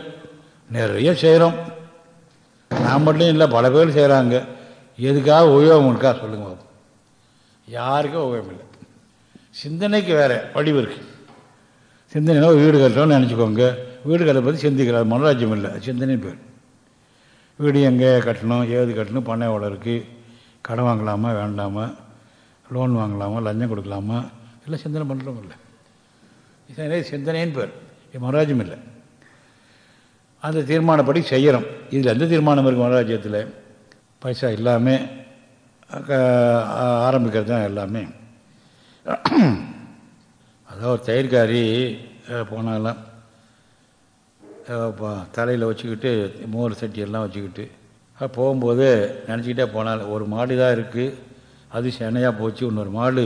Speaker 1: நிறைய செய்கிறோம் நான் மட்டும் இல்லை பல பேர் செய்கிறாங்க எதுக்காக உபயோகம் இருக்கா சொல்லுங்க பாப்போம். யாருக்கும் உபயோகம் இல்லை. சிந்தனைக்கு வேறு வடிவு இருக்குது சிந்தனைனா வீடு கட்டுறோம்னு நினச்சிக்கோங்க. வீடு கட்ட பற்றி சிந்திக்கிறார். மனோராஜ்யம் இல்லை. சிந்தனை பேர். வீடு எங்கே கட்டணும்? ஏது கட்டணும்? பண்ண எவ்வளோ இருக்குது கடன் வாங்கலாமா? வேண்டாமா? லோன் வாங்கலாமா? லஞ்சம் கொடுக்கலாமா? எல்லாம் சிந்தனை பண்ணுறோம் இல்லை. சிந்தனைன்னு பேர். இது மனோராஜ்யம் இல்லை. அந்த தீர்மானப்படி செய்கிறோம் இதில் எந்த தீர்மானம் இருக்குது மனோராஜ்யத்தில்? பைசா எல்லாமே ஆரம்பிக்கிறது தான் எல்லாமே. அதாவது தயிர்காரி போனாலாம். தலையில் வச்சுக்கிட்டு மோர் சட்டியெல்லாம் வச்சுக்கிட்டு. போகும்போது நினச்சிக்கிட்டே போனால் ஒரு மாடு தான் இருக்குது அது சென்னையாக போச்சு. இன்னொரு மாடு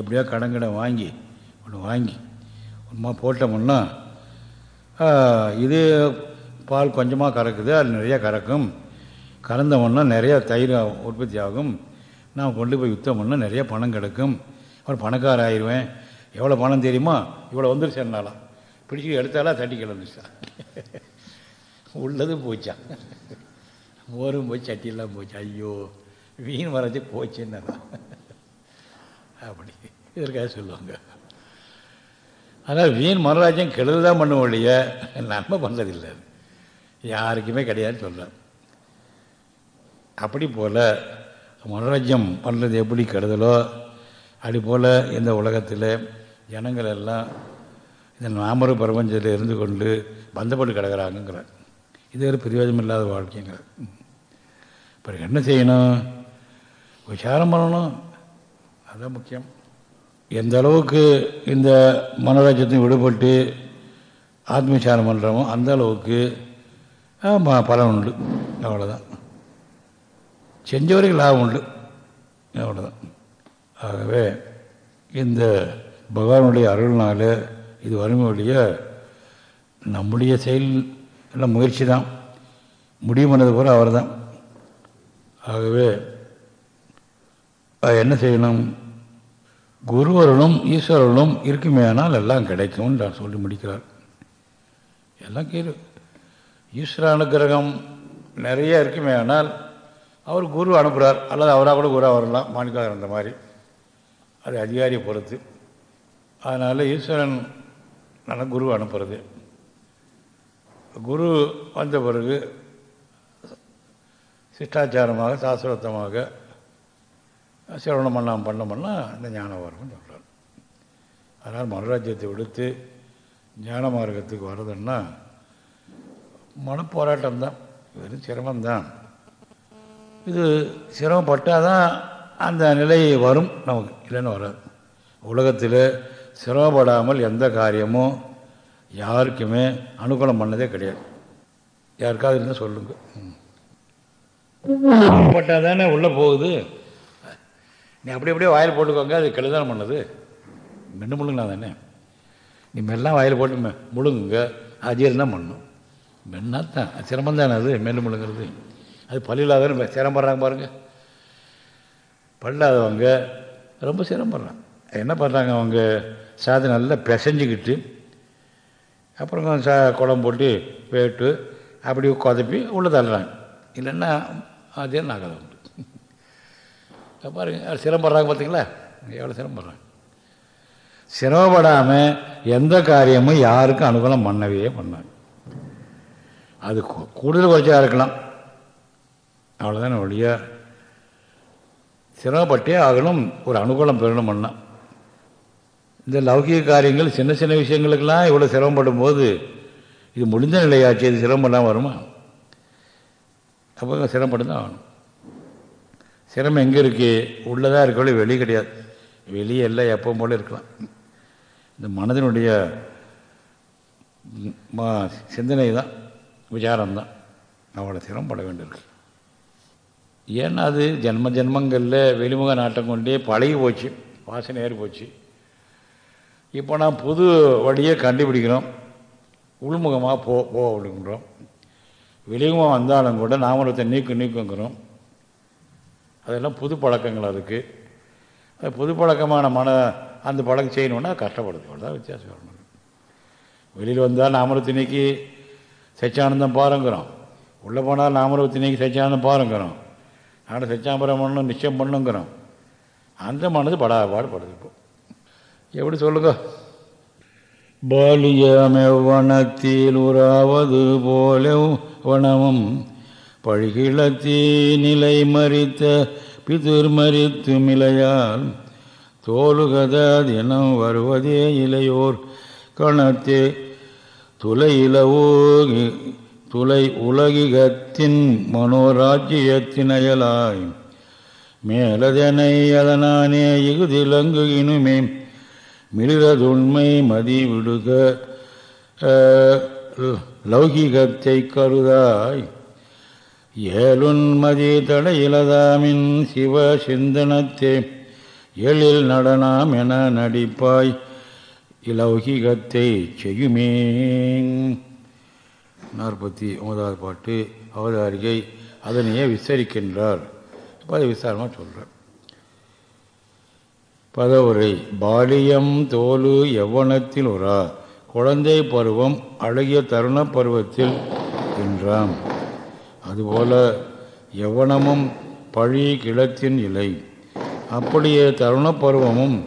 Speaker 1: எப்படியோ கடங்கடை வாங்கி ஒன்று வாங்கி ஒன்றுமா போட்டோம்னா இது பால் கொஞ்சமாக கறக்குது. அது நிறையா கறக்கும். கலந்தவொன்னா நிறையா தயிர் உற்பத்தி ஆகும். நான் கொண்டு போய் விற்றோம்னா நிறையா பணம் கிடைக்கும். அப்புறம் பணக்கார ஆயிடுவேன் எவ்வளோ பணம் தெரியுமா? இவ்வளோ வந்துருச்சு என்னாலாம் பிடிச்சி எடுத்தாலாம் தட்டி கிளம்பிச்சா உள்ளது போச்சான் மோரும் போய் சட்டியெல்லாம் போச்சு. ஐயோ வீண் வரது போச்சுன்னா அப்படி இதற்காக சொல்லுவாங்க. ஆனால் வீண் மனராஜ்யம் கெடுதல் தான் பண்ணுவோம் இல்லையா. நன்மை பண்ணுறதில்லை யாருக்குமே கிடையாதுன்னு சொல்கிறேன் அப்படி போல் மனோராஜ்யம் பண்ணுறது எப்படி கெடுதலோ அப்படி போல் இந்த உலகத்தில் ஜனங்கள் எல்லாம் இந்த நாமர பிரபஞ்சத்தில் இருந்து கொண்டு பந்தப்பட்டு கிடக்கிறாங்கங்கிறார். இது ஒரு பிரயோஜனம் இல்லாத வாழ்க்கைங்கிறார். இப்போ என்ன செய்யணும்? விசாரம் பண்ணணும். அதுதான் முக்கியம். எந்த அளவுக்கு இந்த மனோராஜ்யத்தையும் விடுபட்டு ஆத்மவிசாரம் பண்ணுறோமோ அந்த அளவுக்கு பலன் உண்டு. அவ்வளோதான் செஞ்சவரைக்கும் லாபம் உண்டு. அவ்வளோதான் ஆகவே இந்த பகவானுடைய அருள்னால இது வறுமையுடைய நம்முடைய செயல் எல்லாம் முயற்சி தான். முடிவு பண்ணது கூட அவர் தான் ஆகவே என்ன செய்யணும்? குருவர்களும் ஈஸ்வரனும் இருக்குமே ஆனால் எல்லாம் கிடைக்கும்னு நான் சொல்லி முடிக்கிறார். எல்லாம் கீழே ஈஸ்வர அனுகிரகம் நிறைய இருக்குமே ஆனால் அவர் குரு அனுப்புகிறார் அல்லது அவராக கூட குருவாக வரலாம் மாணிக்காக அந்த மாதிரி. அது அதிகாரியை பொறுத்து. அதனால் ஈஸ்வரன் நல்ல குரு அனுப்புறது. குரு வந்த பிறகு சிஷ்டாச்சாரமாக சாஸ்திரத்தமாக சிரவணம் பண்ணாமல் பண்ணோம்னா இந்த ஞானம் வரும்னு சொல்கிறார் அதனால் மனராஜ்யத்தை விடுத்து ஞான மார்க்கத்துக்கு வர்றதுன்னா மனப்போராட்டம் தான் வெறும் சிரமம்தான். இது சிரமப்பட்டால் தான் அந்த நிலை வரும் நமக்கு. இல்லைன்னு வராது. உலகத்தில் சிரமப்படாமல் எந்த காரியமும் யாருக்குமே அனுகூலம் பண்ணதே கிடையாது. யாருக்காவது இருந்தால் சொல்லுங்க. பட்டால் தானே உள்ளே போகுது. நீ அப்படி அப்படியே வாயில் போட்டுக்கோங்க அது கெடுதானம் பண்ணது. மென்று முழுங்கினா தானே. நீ மெல்லாம் வாயில் போட்டு முழுங்குங்க. அஜீரணம் பண்ணும்? மென்னா தான் சிரமம் தானே அது மென்று முழுங்கிறது. அது பல்லில்லாதவங்க சிரமப்படுறாங்க பாருங்கள் பல்லாதவங்க ரொம்ப சிரமப்படுறாங்க என்ன பண்ணுறாங்க அவங்க? சாதம் நல்லா பிசைஞ்சிக்கிட்டு அப்புறம் சா குழம்பு போட்டு வேட்டு அப்படி கொதப்பி உள்ளே தள்ளுறாங்க. இல்லைன்னா அதே நகலை உண்டு. பாருங்க சிரமப்படுறாங்க பார்த்தீங்களா எவ்வளோ சிரமப்படுறாங்க சிரமப்படாமல் எந்த காரியமும் யாருக்கும் அனுகூலம் பண்ணவே பண்ணாங்க அது கூடுதல் குறைச்சா இருக்கலாம். அவ்வளோதான ஒழிய சிரமப்பட்டே ஆகணும் ஒரு அனுகூலம் பெறணும் பண்ணால் இந்த லௌகிக காரியங்கள் சின்ன சின்ன விஷயங்களுக்கெல்லாம் இவ்வளோ சிரமப்படும் போது இது முடிந்த நிலையாச்சு இது சிரமப்படாமல் வருமா? அப்போ சிரமப்பட்டு தான் ஆகணும். சிரமம் எங்கே இருக்குது உள்ளதாக இருக்கவளே வெளியே கிடையாது. வெளியே எல்லாம் எப்போ போல இருக்கலாம். இந்த மனதினுடைய சிந்தனை தான் விசாரம்தான். அவ்வளோ சிரமப்பட வேண்டியிருக்கு. ஏன்னா அது ஜென்ம ஜென்மங்களில் வெளிமுக நாட்டம் கொண்டே பழகி போச்சு. வாசனை ஏறி போச்சு. இப்போ நான் புது வழியை கண்டுபிடிக்கிறோம். உள்முகமாக போ போ அப்படிங்கிறோம் வெளிமுகம் வந்தாலும் கூட நாமளத்தை நீக்கு நீக்குங்கிறோம். அதெல்லாம் புது பழக்கங்கள் அதுக்கு. அது புது பழக்கமான மன அந்த பழக்கம் செய்யணுன்னா கஷ்டப்படுது. அவ்வளோதான் வித்தியாசம் வரணும் வெளியில் வந்தால் நாமரத்தினைக்கு சச்சியானந்தம் பாருங்கிறோம். உள்ளே போனால் நாமரத்தினைக்கு சச்சியானந்தம் பாருங்கிறோம். ஆனால் சச்சாம்பரம் பண்ணணும் நிச்சயம் பண்ணுங்கிறோம். அந்த மனது படாபாடு படுது இப்போ. எப்படி சொல்லுங்க? பாலியமெவ்வனத்தில் உறாவது போல வனமும் பழிகிழத்தீ நிலை மறித்த பிதிர் மறித்து மிளையால் தோலுகத தினம் வருவதே இளையோர் கணத்தே துளையிலவோ துளை உலகிகத்தின் மனோராஜ்யத்தினயலாய் மேலதனை அதனானே இகுதிலங்கு இனுமே மிளிரதுண்மை மதி விடுக லௌகிகத்தை கருதாய். ஏலுன்மதி தடையிலதாமின் சிவ சிந்தனத்தே எழில் நடனாம் என நடிப்பாய். இலௌகிகத்தை செய்யுமே நாற்பத்தி ஒன்பதாவது பாட்டு அவதாரிகை அதனையே விசாரிக்கின்றார். இப்போ அதை விசாரமாக சொல்கிறார் பதவுரை பாலியம் தோலு எவ்வனத்தில் உரா? குழந்தை பருவம் அழகிய தருண பருவத்தில் என்றாம். அதுபோல எவ்வனமும் பழி கிளத்தின் இலை? அப்படியே தருண பருவமும்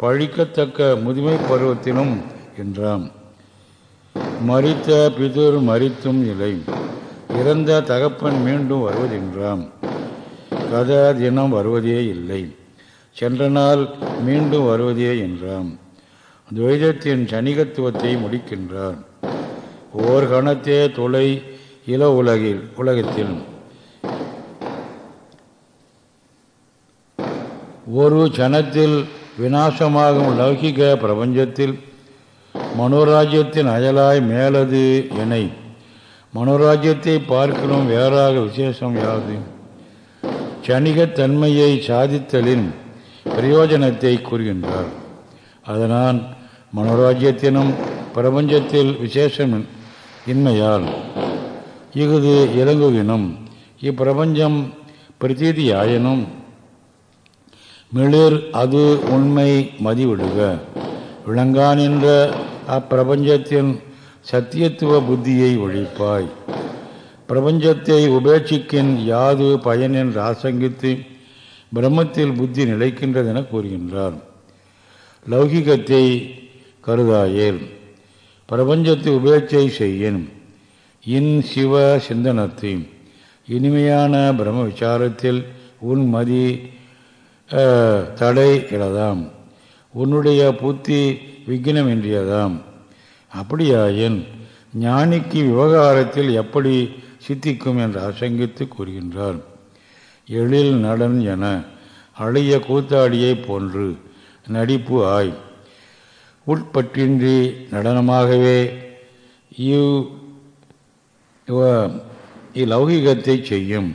Speaker 1: பழிக்கத்தக்க முதுமை பருவத்திலும் என்றாம். மறித்த பிதுர் மறித்தும் இல்லை. இறந்த தகப்பன் மீண்டும் வருவதென்றாம். கத தினம் வருவதே இல்லை. சென்ற நாள் மீண்டும் வருவதே என்றாம். துவைதத்தின் சனிகத்துவத்தை முடிக்கின்றார் ஓர் கணத்தே துளை இள உலகில் உலகத்தில். ஒரு சனத்தில் விநாசமாகும் லௌகிக பிரபஞ்சத்தில் மனோராஜ்யத்தின் அயலாய் மேலது எனை மனோராஜ்யத்தை பார்க்கணும் வேறாக விசேஷம் யாது? சனிகத்தன்மையை சாதித்தலின் பிரயோஜனத்தை கூறுகின்றார். அதனால் மனோராஜ்யத்தினும் பிரபஞ்சத்தில் விசேஷம் இன்மையால். இஃது இலங்குவினும் இப்பிரபஞ்சம் பிரதீதியாயினும் மிளிர் அது உண்மை மதிவிடுக. விளங்கான் என்ற அப்பிரபஞ்சத்தின் சத்தியத்துவ புத்தியை ஒழிப்பாய். பிரபஞ்சத்தை உபேட்சிக்கின் யாது பயன் என்று ஆசங்கித்து பிரம்மத்தில் புத்தி நிலைக்கின்றது என கூறுகின்றார் லௌகிகத்தை கருதாயேல் பிரபஞ்சத்தை உபேட்சை செய்யின். இன் சிவ சிந்தனத்தை இனிமையான பிரம்ம விசாரத்தில் உன் மதி தடை இழதாம். உன்னுடைய புத்தி விக்னமின்றியதாம் அப்படியாயின் ஞானிக்கு விவகாரத்தில் எப்படி சித்திக்கும் என்று ஆசங்கித்து கூறுகின்றார் எழில் நடன் என அழிய கூத்தாடியை போன்று நடிப்பு ஆய். உட்பற்றின்றி நடனமாகவே இவ் இலௌகிகத்தை செய்யும்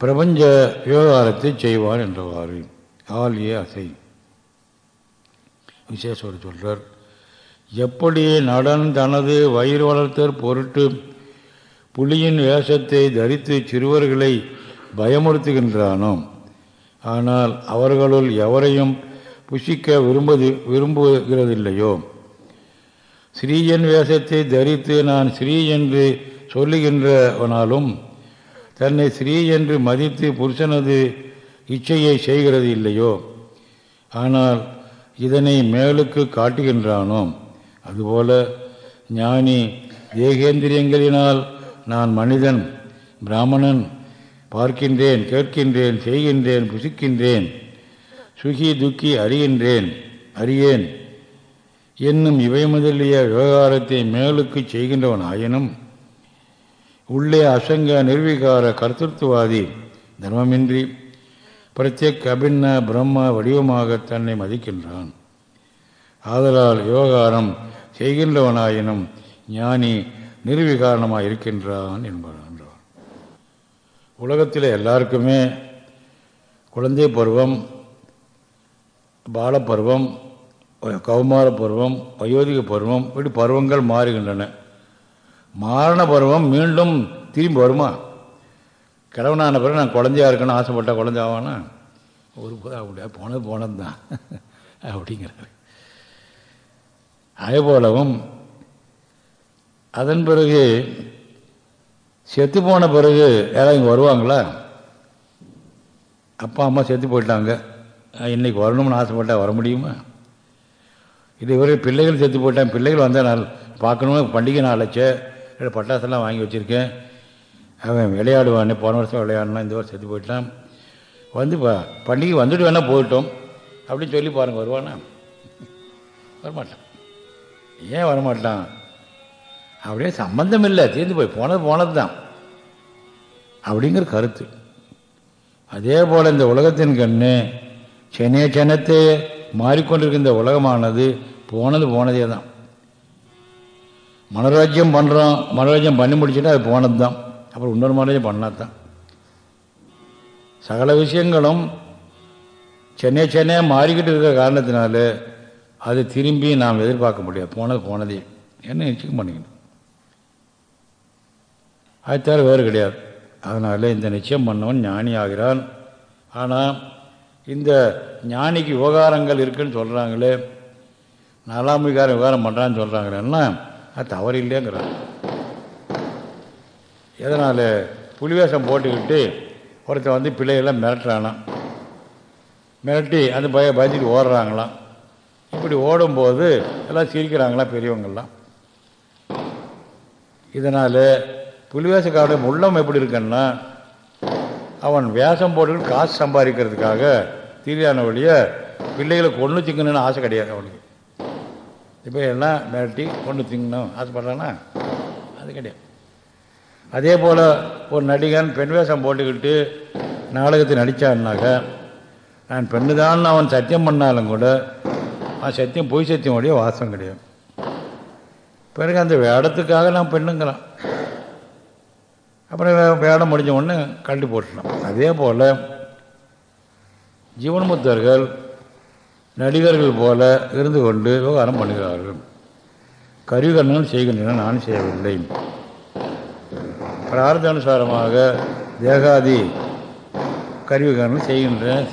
Speaker 1: பிரபஞ்ச விவகாரத்தை செய்வான் என்றவாறு ஆலிய அசை. விசேஷர் சொல்கிறார் எப்படி நடன் தனது வயிறு வளர்த்தர் பொருட்டு புலியின் வேஷத்தை தரித்து சிறுவர்களை பயமுறுத்துகின்றானோ? ஆனால் அவர்களுள் எவரையும் புஷிக்க விரும்புது விரும்புகிறதில்லையோ? ஸ்ரீயன் வேஷத்தை தரித்து நான் ஸ்ரீ என்று சொல்லுகின்றவனாலும் தன்னை ஸ்ரீ என்று மதித்து புருஷனது இச்சையை செய்கிறது இல்லையோ ஆனால் இதனை மேலுக்கு காட்டுகின்றானோ அதுபோல ஞானி தேகேந்திரியங்களினால் நான் மனிதன் பிராமணன் பார்க்கின்றேன் கேட்கின்றேன் செய்கின்றேன் புசிக்கின்றேன் சுகி துக்கி அறிகின்றேன் அறியேன். என்னும் இவை முதலிய விவகாரத்தை மேலுக்கு செய்கின்றவன் ஆயினும் உள்ளே அசங்க நிர்வீகார கர்த்தத்துவாதி தர்மமின்றி பிரத்யக் அபின்ன பிரம்ம வடிவமாக தன்னை மதிக்கின்றான். ஆதலால் யோகாரம் செய்கின்றவனாயினும் ஞானி நிர்வீகாரணமாக இருக்கின்றான் என்பான் உலகத்தில் எல்லாருக்குமே குழந்தை பருவம் பாலப்பருவம் கௌமார பருவம் வயோதிக பருவம் இப்படி பருவங்கள் மாறுகின்றன. மாரண பருவம் மீண்டும் திரும்பி வருமா? கிழவனான பிறகு நான் குழந்தையா இருக்கணும் ஆசைப்பட்ட குழந்தை ஆவானா? ஒரு போது அப்படியா? போனது போனது தான் அப்படிங்கிறார். அதே போலவும் அதன் பிறகு செத்து போன பிறகு யாராவது இங்கே வருவாங்களா? அப்பா அம்மா செத்து போயிட்டாங்க. அஹ் இன்னைக்கு வரணும்னு ஆசைப்பட்டா வர முடியுமா? இது இவரு பிள்ளைகள் செத்து போயிட்டாங்க. பிள்ளைகள் வந்தால் நான் பார்க்கணும். பண்டிகை நாளைச்சே பட்டாசெல்லாம் வாங்கி வச்சுருக்கேன். அவன் விளையாடுவானே போன வருஷம் விளையாடலாம் இந்த வருஷம் செத்து போயிட்டான். வந்து பண்டிகை வந்துட்டு வேணால் போயிட்டோம். அப்படின்னு சொல்லி பாருங்க வருவானா? வரமாட்டான். ஏன் வரமாட்டான்? அப்படியே சம்பந்தம் இல்லை தீர்ந்து போய் போனது போனது தான் அப்படிங்கிற கருத்து. அதே போல் இந்த உலகத்தின் கண்ணு சென்னைய சென்னத்தை மாறிக்கொண்டிருக்கின்ற இந்த உலகமானது போனது போனதே தான் மனோராஜ்யம் பண்ணுறோம் மனோராஜ்யம் பண்ணி முடிச்சுட்டு அது போனது தான் அப்புறம் இன்னொரு மாதிரியும் பண்ணாதான் சகல விஷயங்களும் சென்னை சென்னையாக மாறிக்கிட்டு இருக்கிற காரணத்தினால அது திரும்பி நாம் எதிர்பார்க்க முடியாது. போனது போனதே. என்ன நிச்சயம் பண்ணிக்கணும். அது தவிர வேறு கிடையாது. அதனால் இந்த நிச்சயம் பண்ணவன் ஞானி ஆகிறான். ஆனால் இந்த ஞானிக்கு விவகாரங்கள் இருக்குன்னு சொல்கிறாங்களே நாலாம் விகாரம் விவகாரம் பண்ணுறான்னு சொல்கிறாங்களேன்னா அது தவறு இல்லைங்கிறான் எதனால் புலிவேஷம் போட்டுக்கிட்டு ஒருத்தன் வந்து பிள்ளைகள்லாம் மிரட்டுறானாம் மிரட்டி அந்த பய பயந்துட்டு ஓடுறாங்களாம் இப்படி ஓடும்போது எல்லாம் சிரிக்கிறாங்களாம் பெரியவங்கள்லாம் இதனால் புலிவேசக்காரோட உள்ளம் எப்படி இருக்குன்னா அவன் வேஷம் போட்டு காசு சம்பாதிக்கிறதுக்காக தீரியான வழிய பிள்ளைகளை கொண்டு திங்கணும்னு ஆசை கிடையாது அவனுக்கு. இப்போ எல்லாம் மிரட்டி கொண்டு திங்கணும் ஆசைப்படுறானா? அது கிடையாது. அதே போல் ஒரு நடிகன் பெண் வேஷம் போட்டுக்கிட்டு நாடகத்தை நடித்தான்னாக்க நான் பெண்ணு தான் அவன் சத்தியம் பண்ணாலும் கூட அவன் சத்தியம் பொய் சத்தியம் உடைய வாசம் கிடையாது. பிறகு அந்த வேடத்துக்காக நான் பெண்ணுங்கிறான் அப்புறம் வேடம் முடிஞ்ச உடனே கழட்டி போட்டுலாம் அதே போல் ஜீவன்முத்தர்கள் நடிகர்கள் போல இருந்து கொண்டு விவகாரம் பண்ணுகிறார்கள். கருவிகரணங்கள் செய்கின்றன நான் செய்யவில்லை. பிரார்த்தானுசாரமாக தேகாதி கருவிகரணங்கள் செய்கின்றேன்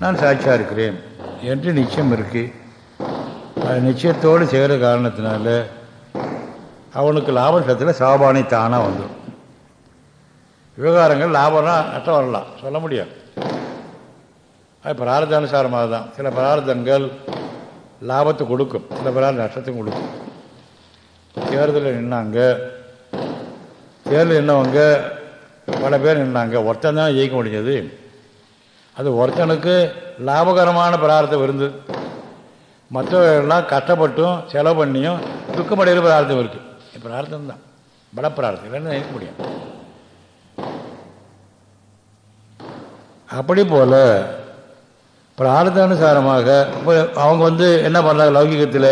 Speaker 1: நான் சாட்சியாக இருக்கிறேன் என்று நிச்சயம் இருக்கு. அது நிச்சயத்தோடு செய்கிற காரணத்தினால அவனுக்கு லாபத்தில் சாபானி தானாக வந்துடும் விவகாரங்கள் லாபம்னா நஷ்டம் வரலாம். சொல்ல முடியாது. அது பிரார்த்தானுசாரமாக தான். சில பிரார்த்தங்கள் லாபத்தை கொடுக்கும். சில பிரார்த்தம் நஷ்டத்தையும் கொடுக்கும். தேர்தலில் நின்னாங்க. தேர்தலில் நின்னவங்க பல பேர் நின்னாங்க. ஒருத்தன் தான் ஜெயிக்க முடிஞ்சது. அது ஒருத்தனுக்கு லாபகரமான பிரார்த்தம் இருந்தது மற்றவர்கள்லாம் கஷ்டப்பட்டும் செலவு பண்ணியும் துக்கமடைகிற பிரார்த்தம் இருக்குது பிரார்த்தம் தான். பல பிரார்த்தம் இல்லைன்னு நினைக்க முடியும் அப்படி போல் பிரார்த்தானுசாரமாக அவங்க வந்து என்ன பண்ணுறாங்க லௌகிகத்தில்?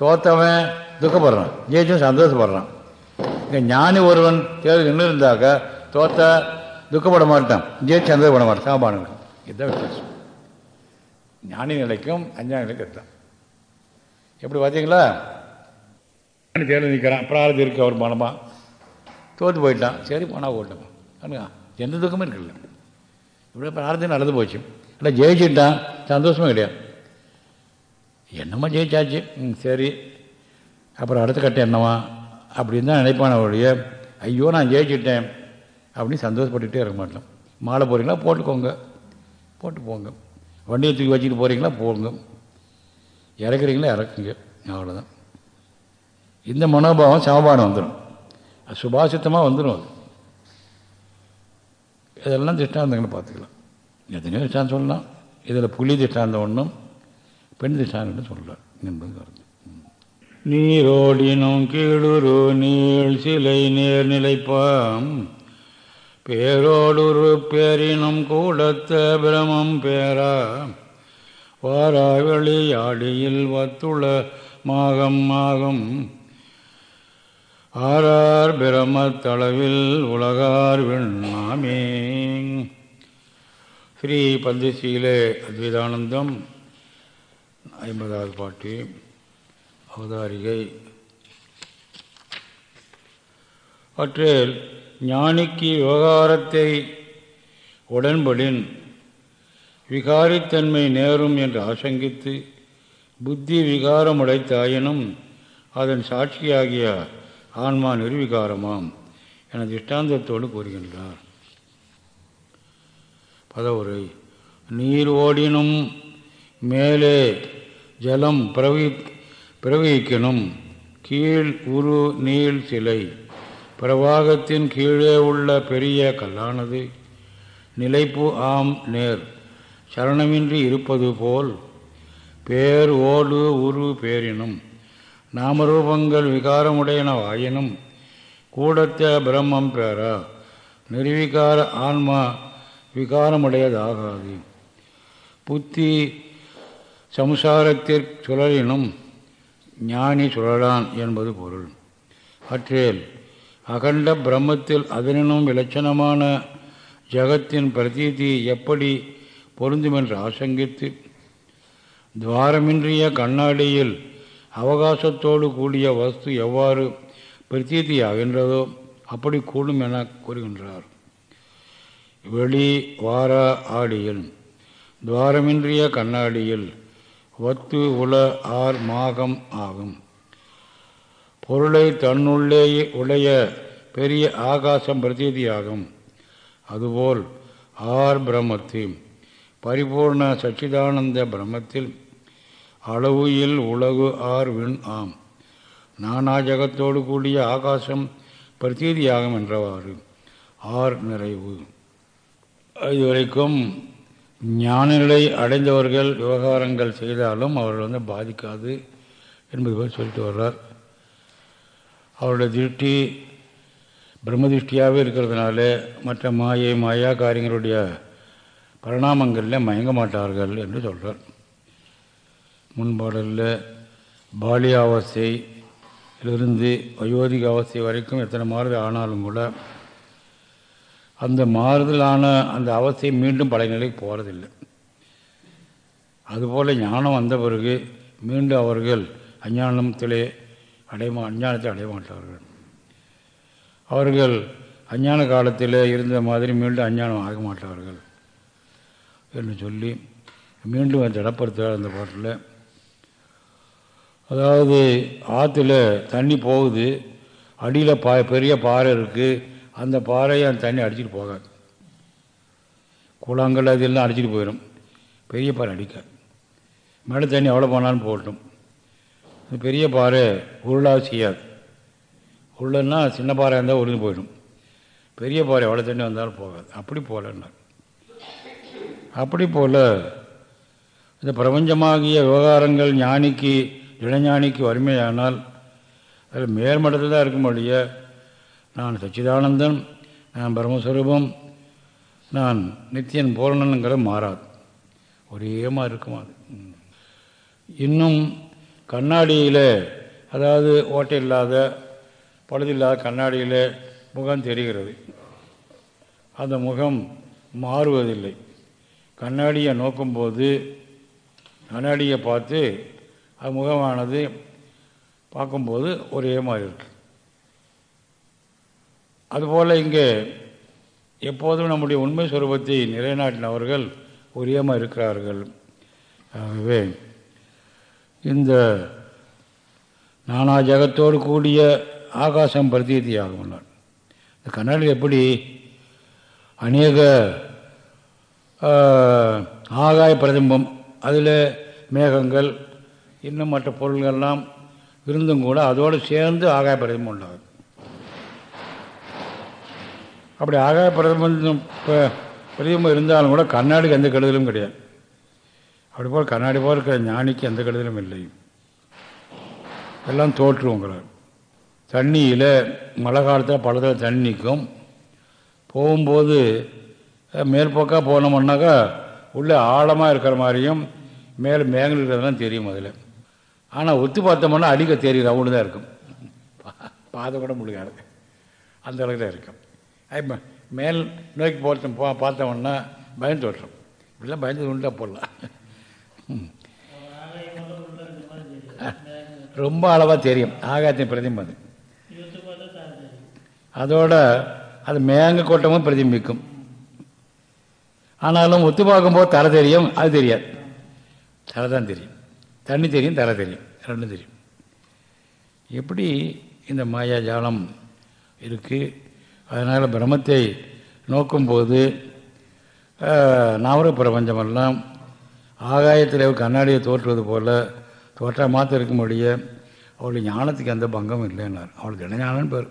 Speaker 1: தோத்தவன் துக்கப்படுறான். ஜெயிச்சும் சந்தோஷப்படுறான். இங்கே ஞானி ஒருவன் தேர்தல் நின்று இருந்தாக்க தோத்த துக்கப்பட மாட்டான். ஜெயிச்சு சந்தோஷப்பட மாட்டான். சாபானுக்கு இதுதான் வித்தியாசம். ஞானி நிலைக்கும் அஞ்ஞானி நிலைக்கும் இதுதான். எப்படி பார்த்தீங்களா? ஞானி தேர்தல் நிற்கிறான். பிராரதி இருக்கு அவர் மனமாக தோற்று போயிட்டான். சரி போனால் போட்டோம் அனுங்க எந்த துக்கமும் இருக்குல்ல இப்படி பிரார்த்தனை நடந்து போச்சு. இல்லை ஜெயிச்சுட்டான். சந்தோஷமும் கிடையாது என்னமோ ஜெயிச்சாச்சு? ம் சரி. அப்புறம் அடுத்த கட்டம் என்னவா அப்படின்னு தான் நினைப்பான ஒழிய ஐயோ நான் ஜெயிச்சிட்டேன் அப்படின்னு சந்தோஷப்பட்டுகிட்டே இருக்க மாட்டோம். மாலை போகிறீங்களா போட்டுக்கோங்க. போட்டு போங்க. வண்டியை தூக்கி வச்சுட்டு போகிறீங்களா போங்க. இறக்குறீங்களா? இறக்குங்க. அவ்வளோதான் இந்த மனோபாவம் சமபானம் வந்துடும் அது சுபாசித்தமாக வந்துடும் அது. இதெல்லாம் திஷ்டாந்தங்களை பார்த்துக்கலாம். எத்தனையோ திஷ்டாந்தம் சொல்லலாம். இதில் புலி திஷ்டாந்தம் ஒன்றும் பெண் திஷ்டாந்தம் சொல்லலாம். என்பது கருத்து. நீரோடினும் கீழுரு நீள் சிலை நேர் நிலைப்பாம் பேரோடுரு பேரினும் கூடத்த பிரமம் பேரா. வாராவெளி ஆடியில் வத்துள மாகம் மாகம். ஆரார் பிரமத்தளவில் உலகார் விண்ணாமே ஸ்ரீ பந்துசீலே அத்வைதானந்தம் ஐம்பதாவது பாட்டு. அவதாரிகை. அவற்றில் ஞானிக்கு விவகாரத்தை உடன்படின் விகாரித்தன்மை நேரும் என்று ஆசங்கித்து புத்தி விகாரமுடைத்தாயினும் அதன் சாட்சியாகிய ஆன்மா நிர்விகாரமாம் என திஷ்டாந்தத்தோடு கூறுகின்றார். பதவுரை. நீர் ஓடினும் மேலே ஜலம் பிரவி பிரவகிக்கணும். கீழ் உரு நீள் சிலை. பிரவாகத்தின் கீழே உள்ள பெரிய கல்லானது. நிலைப்பு ஆம் நேர். சரணமின்றி இருப்பது போல். பேர் ஓடு உரு பேரினும். நாமரூபங்கள் விகாரமுடையனவாயினும் கூடத்த பிரம்மம் பேரா. நிர்விகார ஆன்மா விகாரமுடையதாகாது. புத்தி சம்சாரத்திற் சுழலினும். ஞானி சுழலான் என்பது பொருள். அற்றேல் அகண்ட பிரம்மத்தில் அதனினும் இலட்சணமான ஜகத்தின் பிரதீதி எப்படி பொருந்துமென்று ஆசங்கித்து துவாரமின்றிய கண்ணாடியில் அவகாசத்தோடு கூடிய வஸ்து எவ்வாறு பிரதீதியாகின்றதோ அப்படி கூடும் என கூறுகின்றார். வெளி வார ஆடியில் துவாரமின்றிய கண்ணாடியில் வத்து உல ஆர் மாகம் ஆகும். பொருளை தன்னுள்ளேயே உடைய பெரிய ஆகாசம் பிரதீதியாகும். அதுபோல் ஆர் பிரம்மத்து பரிபூர்ண சச்சிதானந்த பிரம்மத்தில் அளவுயில் உலகு ஆர் விண் ஆம். நானா ஜகத்தோடு கூடிய ஆகாசம் பிரதீதியாகும் என்றவாறு ஆர் நிறைவு. இதுவரைக்கும் ஞானநிலை அடைந்தவர்கள் விவகாரங்கள் செய்தாலும் அவர்கள் வந்து பாதிக்காது என்பது போல் சொல்லிட்டு வர்றார். அவருடைய திருஷ்டி பிரம்மதிஷ்டியாகவே இருக்கிறதுனால மற்ற மாயை மாயா காரியங்களுடைய பரிணாமங்களில் மயங்க மாட்டார்கள் என்று சொல்கிறார் முன்பாடலில் பாலியாவஸ்தையிலிருந்து வயோதிக அவஸ்தை வரைக்கும் எத்தனை மாறுது ஆனாலும் கூட அந்த மாறுதலான அந்த அவஸ்தை மீண்டும் பழைய நிலைக்கு போகிறதில்லை அதுபோல் ஞானம் வந்த பிறகு மீண்டும் அவர்கள் அஞ்ஞானத்திலே அடைமா அஞ்ஞானத்தை அடைய மாட்டார்கள். அவர்கள் அஞ்ஞான காலத்தில் இருந்த மாதிரி மீண்டும் அஞ்ஞானம் ஆக மாட்டார்கள் என்று சொல்லி மீண்டும் திடப்படுத்துகிறார் அந்த பாட்டில். அதாவது ஆற்றுல தண்ணி போகுது அடியில் பா பெரிய பாறை இருக்குது அந்த பாறையை அந்த தண்ணி அடிச்சிட்டு போகாது. குளங்கள் அதெல்லாம் அடிச்சிட்டு போயிடும் பெரிய பாறை அடிக்காது. மழை தண்ணி எவ்வளோ போனாலும் போகட்டும். இந்த பெரிய பாறை உருளாக செய்யாது. உருளைன்னா சின்ன பாறை இருந்தால் உருந்து போயிடும். பெரிய பாறை எவ்வளோ தண்ணி வந்தாலும் போகாது. அப்படி போகலன்னார் அப்படி போல் இந்த பிரபஞ்சமாகிய விவகாரங்கள் ஞானிக்கு இளஞானிக்கு வறுமையானால் அதில் மேல்மட்டத்தில் தான் இருக்க முடிய நான் சச்சிதானந்தன் நான் பிரம்மஸ்வரூபம் நான் நித்தியன் பூரணனுங்கிற மாறாது ஒரே மாதிரி இருக்குமா அது? இன்னும் கண்ணாடியில் அதாவது ஓட்டை இல்லாத பழுதில்லாத கண்ணாடியில் முகம் தெரிகிறது. அந்த முகம் மாறுவதில்லை. கண்ணாடியை நோக்கும்போது கண்ணாடியை பார்த்து அது முகமானது பார்க்கும்போது ஒரே மாதிரி இருக்கு. அதுபோல் இங்கே எப்போதும் நம்முடைய உண்மை சுரூபத்தை நிலைநாட்டினவர்கள் உரியமாக இருக்கிறார்கள். ஆகவே இந்த நானா ஜகத்தோடு கூடிய ஆகாசம் பிரதீதியாகும் இந்த கண்ணாடி எப்படி அநேக ஆகாய பிரதிம்பம் அதில் மேகங்கள் இன்னும் மற்ற பொருள்கள்லாம் இருந்தும் கூட அதோடு சேர்ந்து ஆகாய பிரதிபம் உண்டாகும் அப்படி ஆகாய பிரதிபம் பிரதிபம் இருந்தாலும் கூட கண்ணாடிக்கு எந்த கெடுதலும் கிடையாது. அப்படி போல் கண்ணாடி போல் இருக்கிற ஞானிக்கு எந்த கெடுதலும் இல்லை. எல்லாம் தோற்றுவோங்கிறார் தண்ணியில் மழை காலத்தில் பழத்தில் தண்ணி நிற்கும். போகும்போது மேற்போக்காக போனோம்னாக்கா உள்ளே ஆழமாக இருக்கிற மாதிரியும் மேலே மேங்கல் இருக்கிறதெல்லாம் தெரியும் அதில். ஆனால் ஒத்து பார்த்தோம்னா அடிக்க தெரியுது ரவுண்டு தான் இருக்கும் பாதை கூட முடியாது அந்த அளவுக்கு தான் இருக்கும். மேல் நோக்கி போகிறது போ பார்த்தவொன்னா பயந்து தோற்றம் இப்படிலாம் பயந்து உண்டா போடலாம். ரொம்ப அளவாக தெரியும். ஆகாயத்தின் பிரதிபம் அது. அதோட அது மேங்க கோட்டமும் பிரதிபிக்கும் ஆனாலும் ஒத்து பார்க்கும்போது தலை தெரியும் அது தெரியாது. தலை தான் தெரியும். தண்ணி தெரியும் தலை தெரியும். ரெண்டும் தெரியும். எப்படி இந்த மாயாஜாலம் இருக்குது அதனால் பிரம்மத்தை நோக்கும்போது நாவர பிரபஞ்சமெல்லாம் ஆகாயத்தில் கண்ணாடியை தோற்றுவது போல் தோற்ற மாத்திரம் இருக்க அவளுடைய ஞானத்துக்கு எந்த பங்கமும் இல்லைன்னார். அவளுக்கு என்ன ஞானம்னு பேர்.